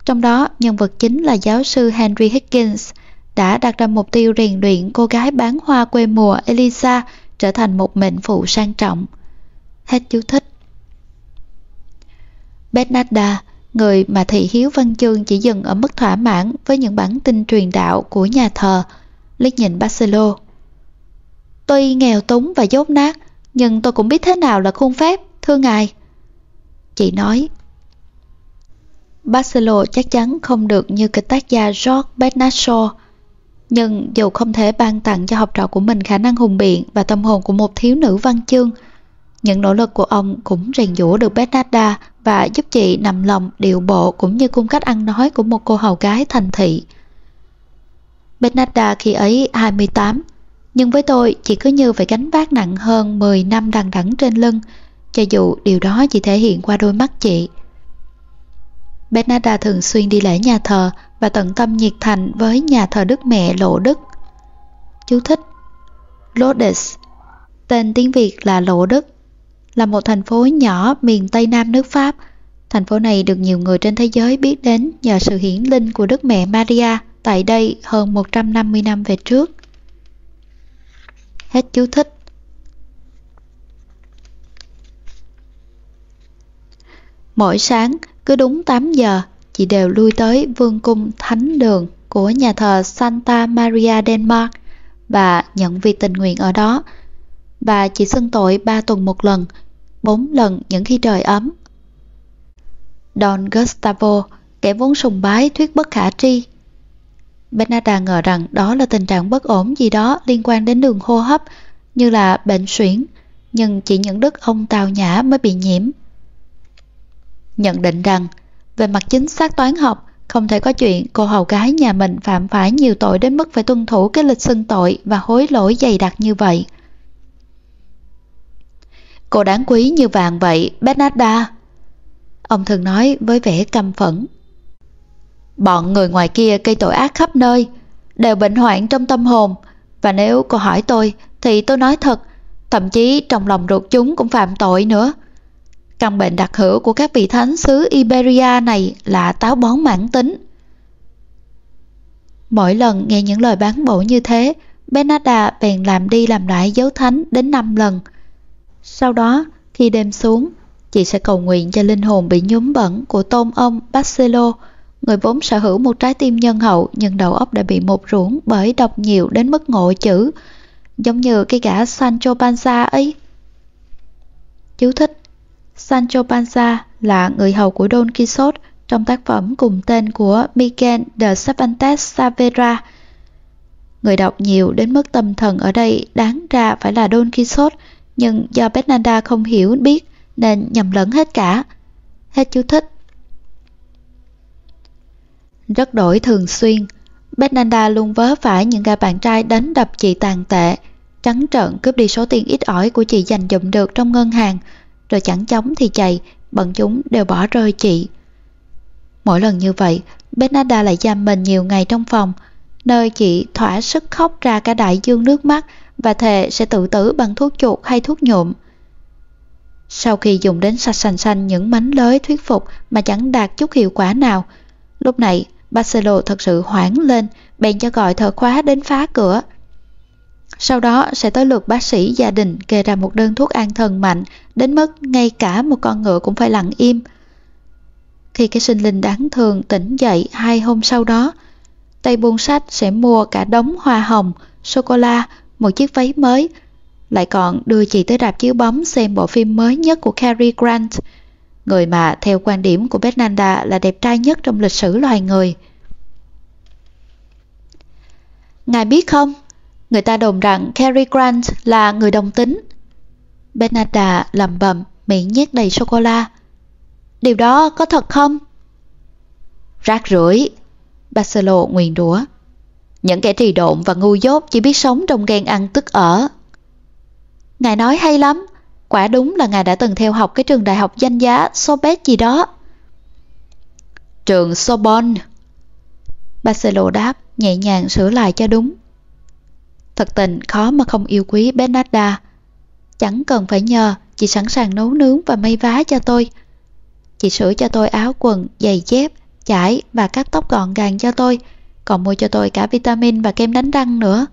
Trong đó, nhân vật chính là giáo sư Henry Higgins đã đặt ra mục tiêu rèn luyện cô gái bán hoa quê mùa Elisa trở thành một mệnh phụ sang trọng. Hết chú thích. Bernarda, người mà thị hiếu văn chương chỉ dừng ở mức thỏa mãn với những bản tin truyền đạo của nhà thờ, liếc nhìn Barcelo. Tuy nghèo túng và dốt nát, nhưng tôi cũng biết thế nào là khuôn phép, thưa ngài. Chị nói, Barcelo chắc chắn không được như kịch tác gia George Bernard Shaw, nhưng dù không thể ban tặng cho học trò của mình khả năng hùng biện và tâm hồn của một thiếu nữ văn chương, những nỗ lực của ông cũng rèn dũa được Bernarda và giúp chị nằm lòng điệu bộ cũng như cung cách ăn nói của một cô hầu gái thành thị. Bernarda khi ấy 28, nhưng với tôi chị cứ như phải gánh vác nặng hơn 10 năm đằng đẵng trên lưng, cho dù điều đó chỉ thể hiện qua đôi mắt chị. Bernarda thường xuyên đi lễ nhà thờ và tận tâm nhiệt thành với nhà thờ Đức Mẹ Lộ Đức. Chú thích Lourdes, tên tiếng Việt là Lộ Đức, là một thành phố nhỏ miền Tây Nam nước Pháp. Thành phố này được nhiều người trên thế giới biết đến nhờ sự hiển linh của Đức Mẹ Maria tại đây hơn 150 năm về trước. Hết chú thích. Mỗi sáng, cứ đúng 8 giờ, chị đều lui tới vương cung thánh đường của nhà thờ Santa Maria Denmark và nhận việc tình nguyện ở đó. Và chị xưng tội 3 tuần một lần, 4 lần những khi trời ấm. Don Gustavo, kẻ vốn sùng bái thuyết bất khả tri. Bernarda ngờ rằng đó là tình trạng bất ổn gì đó liên quan đến đường hô hấp như là bệnh suyễn, nhưng chỉ những đức ông tào nhã mới bị nhiễm. Nhận định rằng về mặt chính xác toán học, không thể có chuyện cô hầu gái nhà mình phạm phải nhiều tội đến mức phải tuân thủ cái lịch xưng tội và hối lỗi dày đặc như vậy. Cô đáng quý như vàng vậy, Bernarda. Ông thường nói với vẻ căm phẫn. Bọn người ngoài kia gây tội ác khắp nơi, đều bệnh hoạn trong tâm hồn. Và nếu cô hỏi tôi, thì tôi nói thật, thậm chí trong lòng ruột chúng cũng phạm tội nữa. Căn bệnh đặc hữu của các vị thánh xứ Iberia này là táo bón mãn tính. Mỗi lần nghe những lời bán bổ như thế, Benada bèn làm đi làm lại dấu thánh đến 5 lần. Sau đó, khi đêm xuống, chị sẽ cầu nguyện cho linh hồn bị nhúm bẩn của tôn ông Barcelo, người vốn sở hữu một trái tim nhân hậu nhưng đầu óc đã bị một ruỗng bởi độc nhiều đến mức ngộ chữ, giống như cái gã Sancho Panza ấy. Chú thích Sancho Panza là người hầu của Don Quixote trong tác phẩm cùng tên của Miguel de Cervantes Saavedra. Người đọc nhiều đến mức tâm thần ở đây đáng ra phải là Don Quixote, nhưng do Bernanda không hiểu biết nên nhầm lẫn hết cả. Hết chú thích. Rất đổi thường xuyên, Bernanda luôn vớ phải những gã bạn trai đánh đập chị tàn tệ, trắng trợn cướp đi số tiền ít ỏi của chị dành dụm được trong ngân hàng, rồi chẳng chống thì chạy, bọn chúng đều bỏ rơi chị. Mỗi lần như vậy, Bernarda lại giam mình nhiều ngày trong phòng, nơi chị thỏa sức khóc ra cả đại dương nước mắt và thề sẽ tự tử bằng thuốc chuột hay thuốc nhuộm. Sau khi dùng đến sạch sành xanh những mánh lới thuyết phục mà chẳng đạt chút hiệu quả nào, lúc này Barcelo thật sự hoảng lên, bèn cho gọi thợ khóa đến phá cửa. Sau đó sẽ tới lượt bác sĩ gia đình kê ra một đơn thuốc an thần mạnh đến mức ngay cả một con ngựa cũng phải lặng im. Khi cái sinh linh đáng thương tỉnh dậy hai hôm sau đó, tay buôn sách sẽ mua cả đống hoa hồng, sô-cô-la, một chiếc váy mới, lại còn đưa chị tới rạp chiếu bóng xem bộ phim mới nhất của Cary Grant, người mà theo quan điểm của Bernanda là đẹp trai nhất trong lịch sử loài người. Ngài biết không, người ta đồn rằng Cary Grant là người đồng tính. Bernarda lầm bầm, miệng nhét đầy sô-cô-la. Điều đó có thật không? Rác rưởi, Barcelo nguyền rủa. Những kẻ trì độn và ngu dốt chỉ biết sống trong ghen ăn tức ở. Ngài nói hay lắm, quả đúng là ngài đã từng theo học cái trường đại học danh giá Sobet gì đó. Trường Sorbonne. Barcelo đáp, nhẹ nhàng sửa lại cho đúng. Thật tình khó mà không yêu quý Bernarda. Chẳng cần phải nhờ, chị sẵn sàng nấu nướng và may vá cho tôi. Chị sửa cho tôi áo quần, giày dép, chải và cắt tóc gọn gàng cho tôi, còn mua cho tôi cả vitamin và kem đánh răng nữa.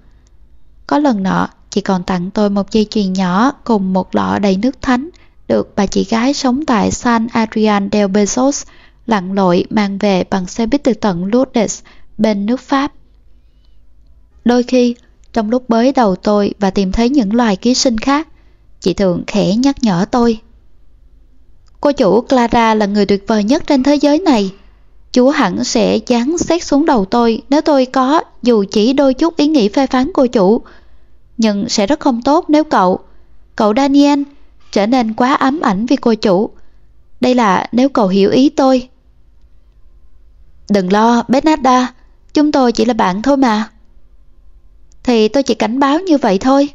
Có lần nọ, chị còn tặng tôi một dây chuyền nhỏ cùng một lọ đầy nước thánh, được bà chị gái sống tại San Adrian del Bezos lặn lội mang về bằng xe buýt từ tận Lourdes bên nước Pháp. Đôi khi, trong lúc bới đầu tôi và tìm thấy những loài ký sinh khác, chị thường khẽ nhắc nhở tôi. Cô chủ Clara là người tuyệt vời nhất trên thế giới này. Chúa hẳn sẽ giáng xét xuống đầu tôi nếu tôi có dù chỉ đôi chút ý nghĩ phê phán cô chủ. Nhưng sẽ rất không tốt nếu cậu, cậu Daniel, trở nên quá ám ảnh vì cô chủ. Đây là nếu cậu hiểu ý tôi. Đừng lo, Bernarda, chúng tôi chỉ là bạn thôi mà. Thì tôi chỉ cảnh báo như vậy thôi.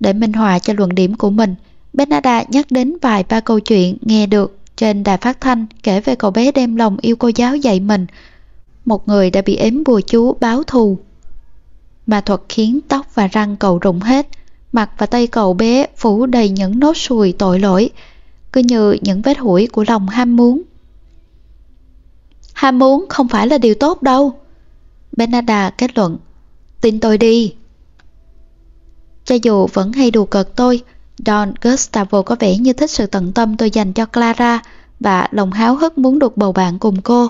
Để minh họa cho luận điểm của mình, Benada nhắc đến vài ba câu chuyện nghe được trên đài phát thanh kể về cậu bé đem lòng yêu cô giáo dạy mình, một người đã bị ếm bùa chú báo thù. Mà thuật khiến tóc và răng cậu rụng hết, mặt và tay cậu bé phủ đầy những nốt sùi tội lỗi, cứ như những vết hủi của lòng ham muốn. Ham muốn không phải là điều tốt đâu. Benada kết luận, tin tôi đi. Cho dù vẫn hay đùa cợt tôi, Don Gustavo có vẻ như thích sự tận tâm tôi dành cho Clara và lòng háo hức muốn được bầu bạn cùng cô.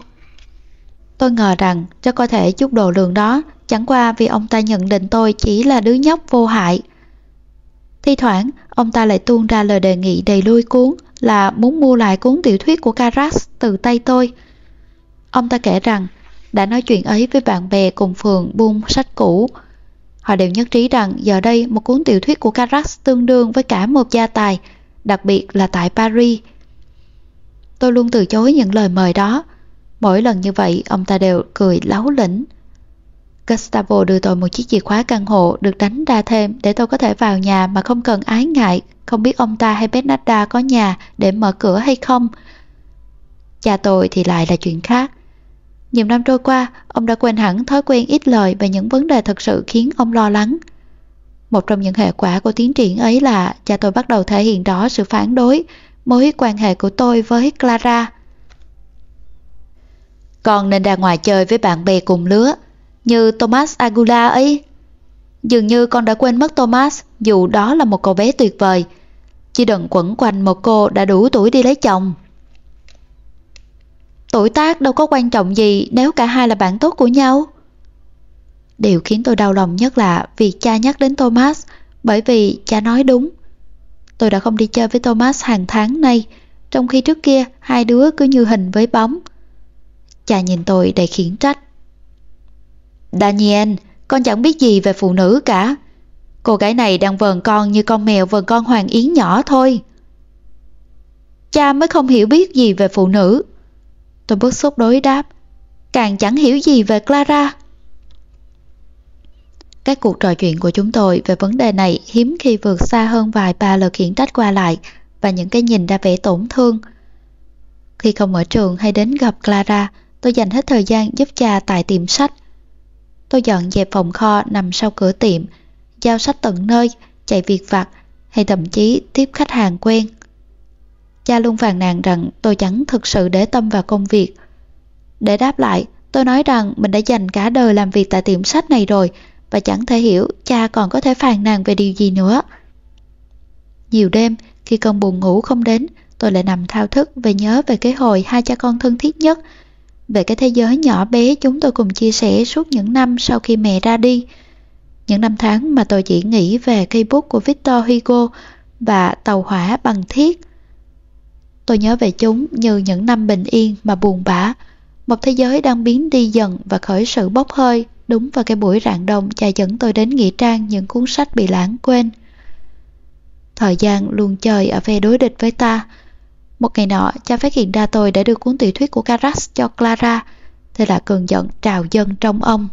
Tôi ngờ rằng cho có thể chút đồ lượng đó chẳng qua vì ông ta nhận định tôi chỉ là đứa nhóc vô hại. Thi thoảng, ông ta lại tuôn ra lời đề nghị đầy lui cuốn là muốn mua lại cuốn tiểu thuyết của Caras từ tay tôi. Ông ta kể rằng đã nói chuyện ấy với bạn bè cùng phường buôn sách cũ, Họ đều nhất trí rằng giờ đây một cuốn tiểu thuyết của Carax tương đương với cả một gia tài, đặc biệt là tại Paris. Tôi luôn từ chối những lời mời đó. Mỗi lần như vậy, ông ta đều cười láo lĩnh. Gustavo đưa tôi một chiếc chìa khóa căn hộ được đánh ra thêm để tôi có thể vào nhà mà không cần ái ngại, không biết ông ta hay Bernarda có nhà để mở cửa hay không. Cha tôi thì lại là chuyện khác. Nhiều năm trôi qua, ông đã quên hẳn thói quen ít lời về những vấn đề thực sự khiến ông lo lắng. Một trong những hệ quả của tiến triển ấy là cha tôi bắt đầu thể hiện rõ sự phản đối mối quan hệ của tôi với Clara. Con nên ra ngoài chơi với bạn bè cùng lứa, như Thomas Agula ấy. Dường như con đã quên mất Thomas dù đó là một cậu bé tuyệt vời. Chỉ đừng quẩn quanh một cô đã đủ tuổi đi lấy chồng. Tuổi tác đâu có quan trọng gì nếu cả hai là bạn tốt của nhau. Điều khiến tôi đau lòng nhất là việc cha nhắc đến Thomas bởi vì cha nói đúng. Tôi đã không đi chơi với Thomas hàng tháng nay, trong khi trước kia hai đứa cứ như hình với bóng. Cha nhìn tôi đầy khiển trách. Daniel, con chẳng biết gì về phụ nữ cả. Cô gái này đang vờn con như con mèo vờn con Hoàng Yến nhỏ thôi. Cha mới không hiểu biết gì về phụ nữ. Tôi bức xúc đối đáp. Càng chẳng hiểu gì về Clara. Các cuộc trò chuyện của chúng tôi về vấn đề này hiếm khi vượt xa hơn vài ba lời khiển trách qua lại và những cái nhìn ra vẻ tổn thương. Khi không ở trường hay đến gặp Clara, tôi dành hết thời gian giúp cha tại tiệm sách. Tôi dọn dẹp phòng kho nằm sau cửa tiệm, giao sách tận nơi, chạy việc vặt hay thậm chí tiếp khách hàng quen. Cha luôn phàn nàn rằng tôi chẳng thực sự để tâm vào công việc. Để đáp lại, tôi nói rằng mình đã dành cả đời làm việc tại tiệm sách này rồi và chẳng thể hiểu cha còn có thể phàn nàn về điều gì nữa. Nhiều đêm, khi cơn buồn ngủ không đến, tôi lại nằm thao thức về nhớ về cái hồi hai cha con thân thiết nhất, về cái thế giới nhỏ bé chúng tôi cùng chia sẻ suốt những năm sau khi mẹ ra đi. Những năm tháng mà tôi chỉ nghĩ về cây bút của Victor Hugo và tàu hỏa bằng thiết. Tôi nhớ về chúng như những năm bình yên mà buồn bã, một thế giới đang biến đi dần và khởi sự bốc hơi đúng vào cái buổi rạng đông cha dẫn tôi đến nghĩa trang những cuốn sách bị lãng quên. Thời gian luôn chơi ở phe đối địch với ta. Một ngày nọ, cha phát hiện ra tôi đã đưa cuốn tiểu thuyết của Caras cho Clara. Thế là cơn giận trào dâng trong ông.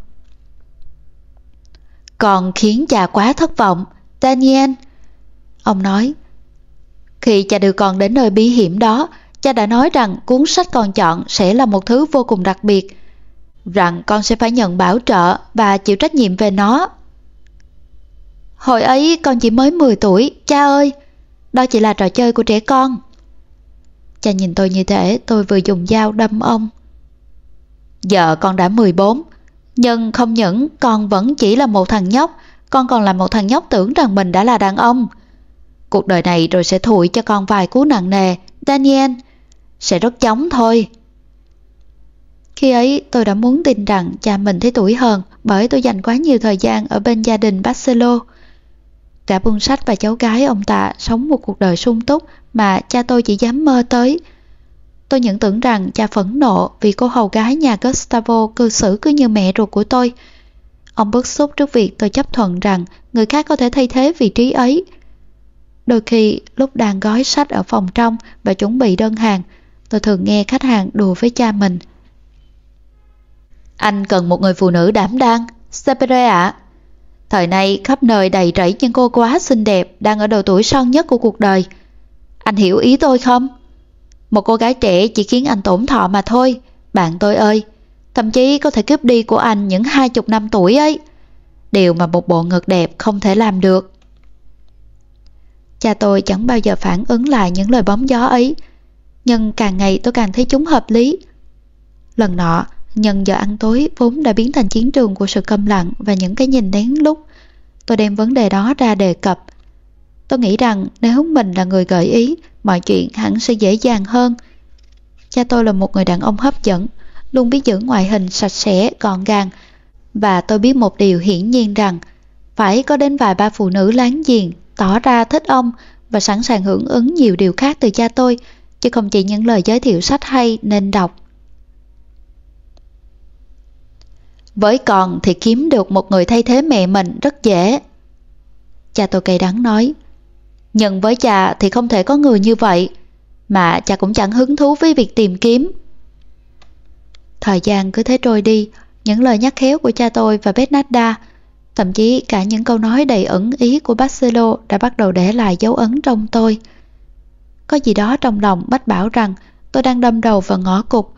Còn khiến cha quá thất vọng, Daniel. Ông nói, khi cha đưa con đến nơi bí hiểm đó, cha đã nói rằng cuốn sách con chọn sẽ là một thứ vô cùng đặc biệt, rằng con sẽ phải nhận bảo trợ và chịu trách nhiệm về nó. Hồi ấy con chỉ mới 10 tuổi, cha ơi, đó chỉ là trò chơi của trẻ con. Cha nhìn tôi như thế, tôi vừa dùng dao đâm ông. Giờ con đã 14, nhưng không những con vẫn chỉ là một thằng nhóc, con còn là một thằng nhóc tưởng rằng mình đã là đàn ông. Cuộc đời này rồi sẽ thụi cho con vài cú nặng nề, Daniel. Sẽ rất chóng thôi. Khi ấy tôi đã muốn tin rằng cha mình thấy tuổi hơn bởi tôi dành quá nhiều thời gian ở bên gia đình Barcelona. Cả buôn sách và cháu gái ông ta sống một cuộc đời sung túc mà cha tôi chỉ dám mơ tới. Tôi nhận tưởng rằng cha phẫn nộ vì cô hầu gái nhà Gustavo cư xử cứ như mẹ ruột của tôi. Ông bức xúc trước việc tôi chấp thuận rằng người khác có thể thay thế vị trí ấy. Đôi khi, lúc đang gói sách ở phòng trong và chuẩn bị đơn hàng, tôi thường nghe khách hàng đùa với cha mình. Anh cần một người phụ nữ đảm đang, Sepere ạ. Thời nay khắp nơi đầy rẫy những cô quá xinh đẹp đang ở độ tuổi son nhất của cuộc đời. Anh hiểu ý tôi không? Một cô gái trẻ chỉ khiến anh tổn thọ mà thôi, bạn tôi ơi. Thậm chí có thể cướp đi của anh những hai chục năm tuổi ấy. Điều mà một bộ ngực đẹp không thể làm được. Cha tôi chẳng bao giờ phản ứng lại những lời bóng gió ấy. Nhưng càng ngày tôi càng thấy chúng hợp lý. Lần nọ, Nhân giờ ăn tối vốn đã biến thành chiến trường của sự câm lặng và những cái nhìn đén lúc. Tôi đem vấn đề đó ra đề cập. Tôi nghĩ rằng nếu mình là người gợi ý, mọi chuyện hẳn sẽ dễ dàng hơn. Cha tôi là một người đàn ông hấp dẫn, luôn biết giữ ngoại hình sạch sẽ, gọn gàng. Và tôi biết một điều hiển nhiên rằng phải có đến vài ba phụ nữ láng giềng tỏ ra thích ông và sẵn sàng hưởng ứng nhiều điều khác từ cha tôi, chứ không chỉ những lời giới thiệu sách hay nên đọc. Với con thì kiếm được một người thay thế mẹ mình rất dễ. Cha tôi cay đắng nói. Nhưng với cha thì không thể có người như vậy, mà cha cũng chẳng hứng thú với việc tìm kiếm. Thời gian cứ thế trôi đi, những lời nhắc khéo của cha tôi và Bernarda, thậm chí cả những câu nói đầy ẩn ý của Barcelo đã bắt đầu để lại dấu ấn trong tôi. Có gì đó trong lòng bách bảo rằng tôi đang đâm đầu vào ngõ cục,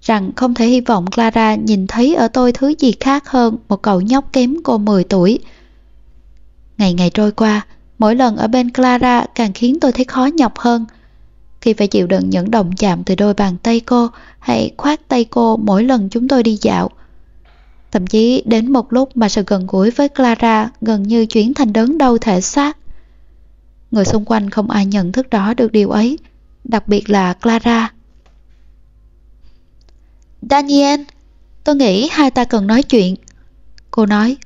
rằng không thể hy vọng Clara nhìn thấy ở tôi thứ gì khác hơn một cậu nhóc kém cô 10 tuổi. Ngày ngày trôi qua, mỗi lần ở bên Clara càng khiến tôi thấy khó nhọc hơn. Khi phải chịu đựng những động chạm từ đôi bàn tay cô hay khoát tay cô mỗi lần chúng tôi đi dạo. Thậm chí đến một lúc mà sự gần gũi với Clara gần như chuyển thành đớn đau thể xác. Người xung quanh không ai nhận thức rõ được điều ấy, đặc biệt là Clara. Daniel, tôi nghĩ hai ta cần nói chuyện. Cô nói,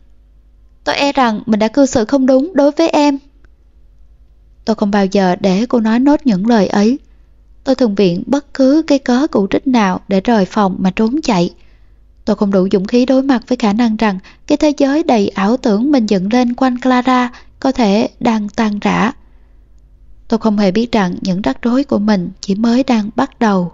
tôi e rằng mình đã cư xử không đúng đối với em. Tôi không bao giờ để cô nói nốt những lời ấy. Tôi thường viện bất cứ cái cớ cụ trích nào để rời phòng mà trốn chạy. Tôi không đủ dũng khí đối mặt với khả năng rằng cái thế giới đầy ảo tưởng mình dựng lên quanh Clara có thể đang tan rã. Tôi không hề biết rằng những rắc rối của mình chỉ mới đang bắt đầu.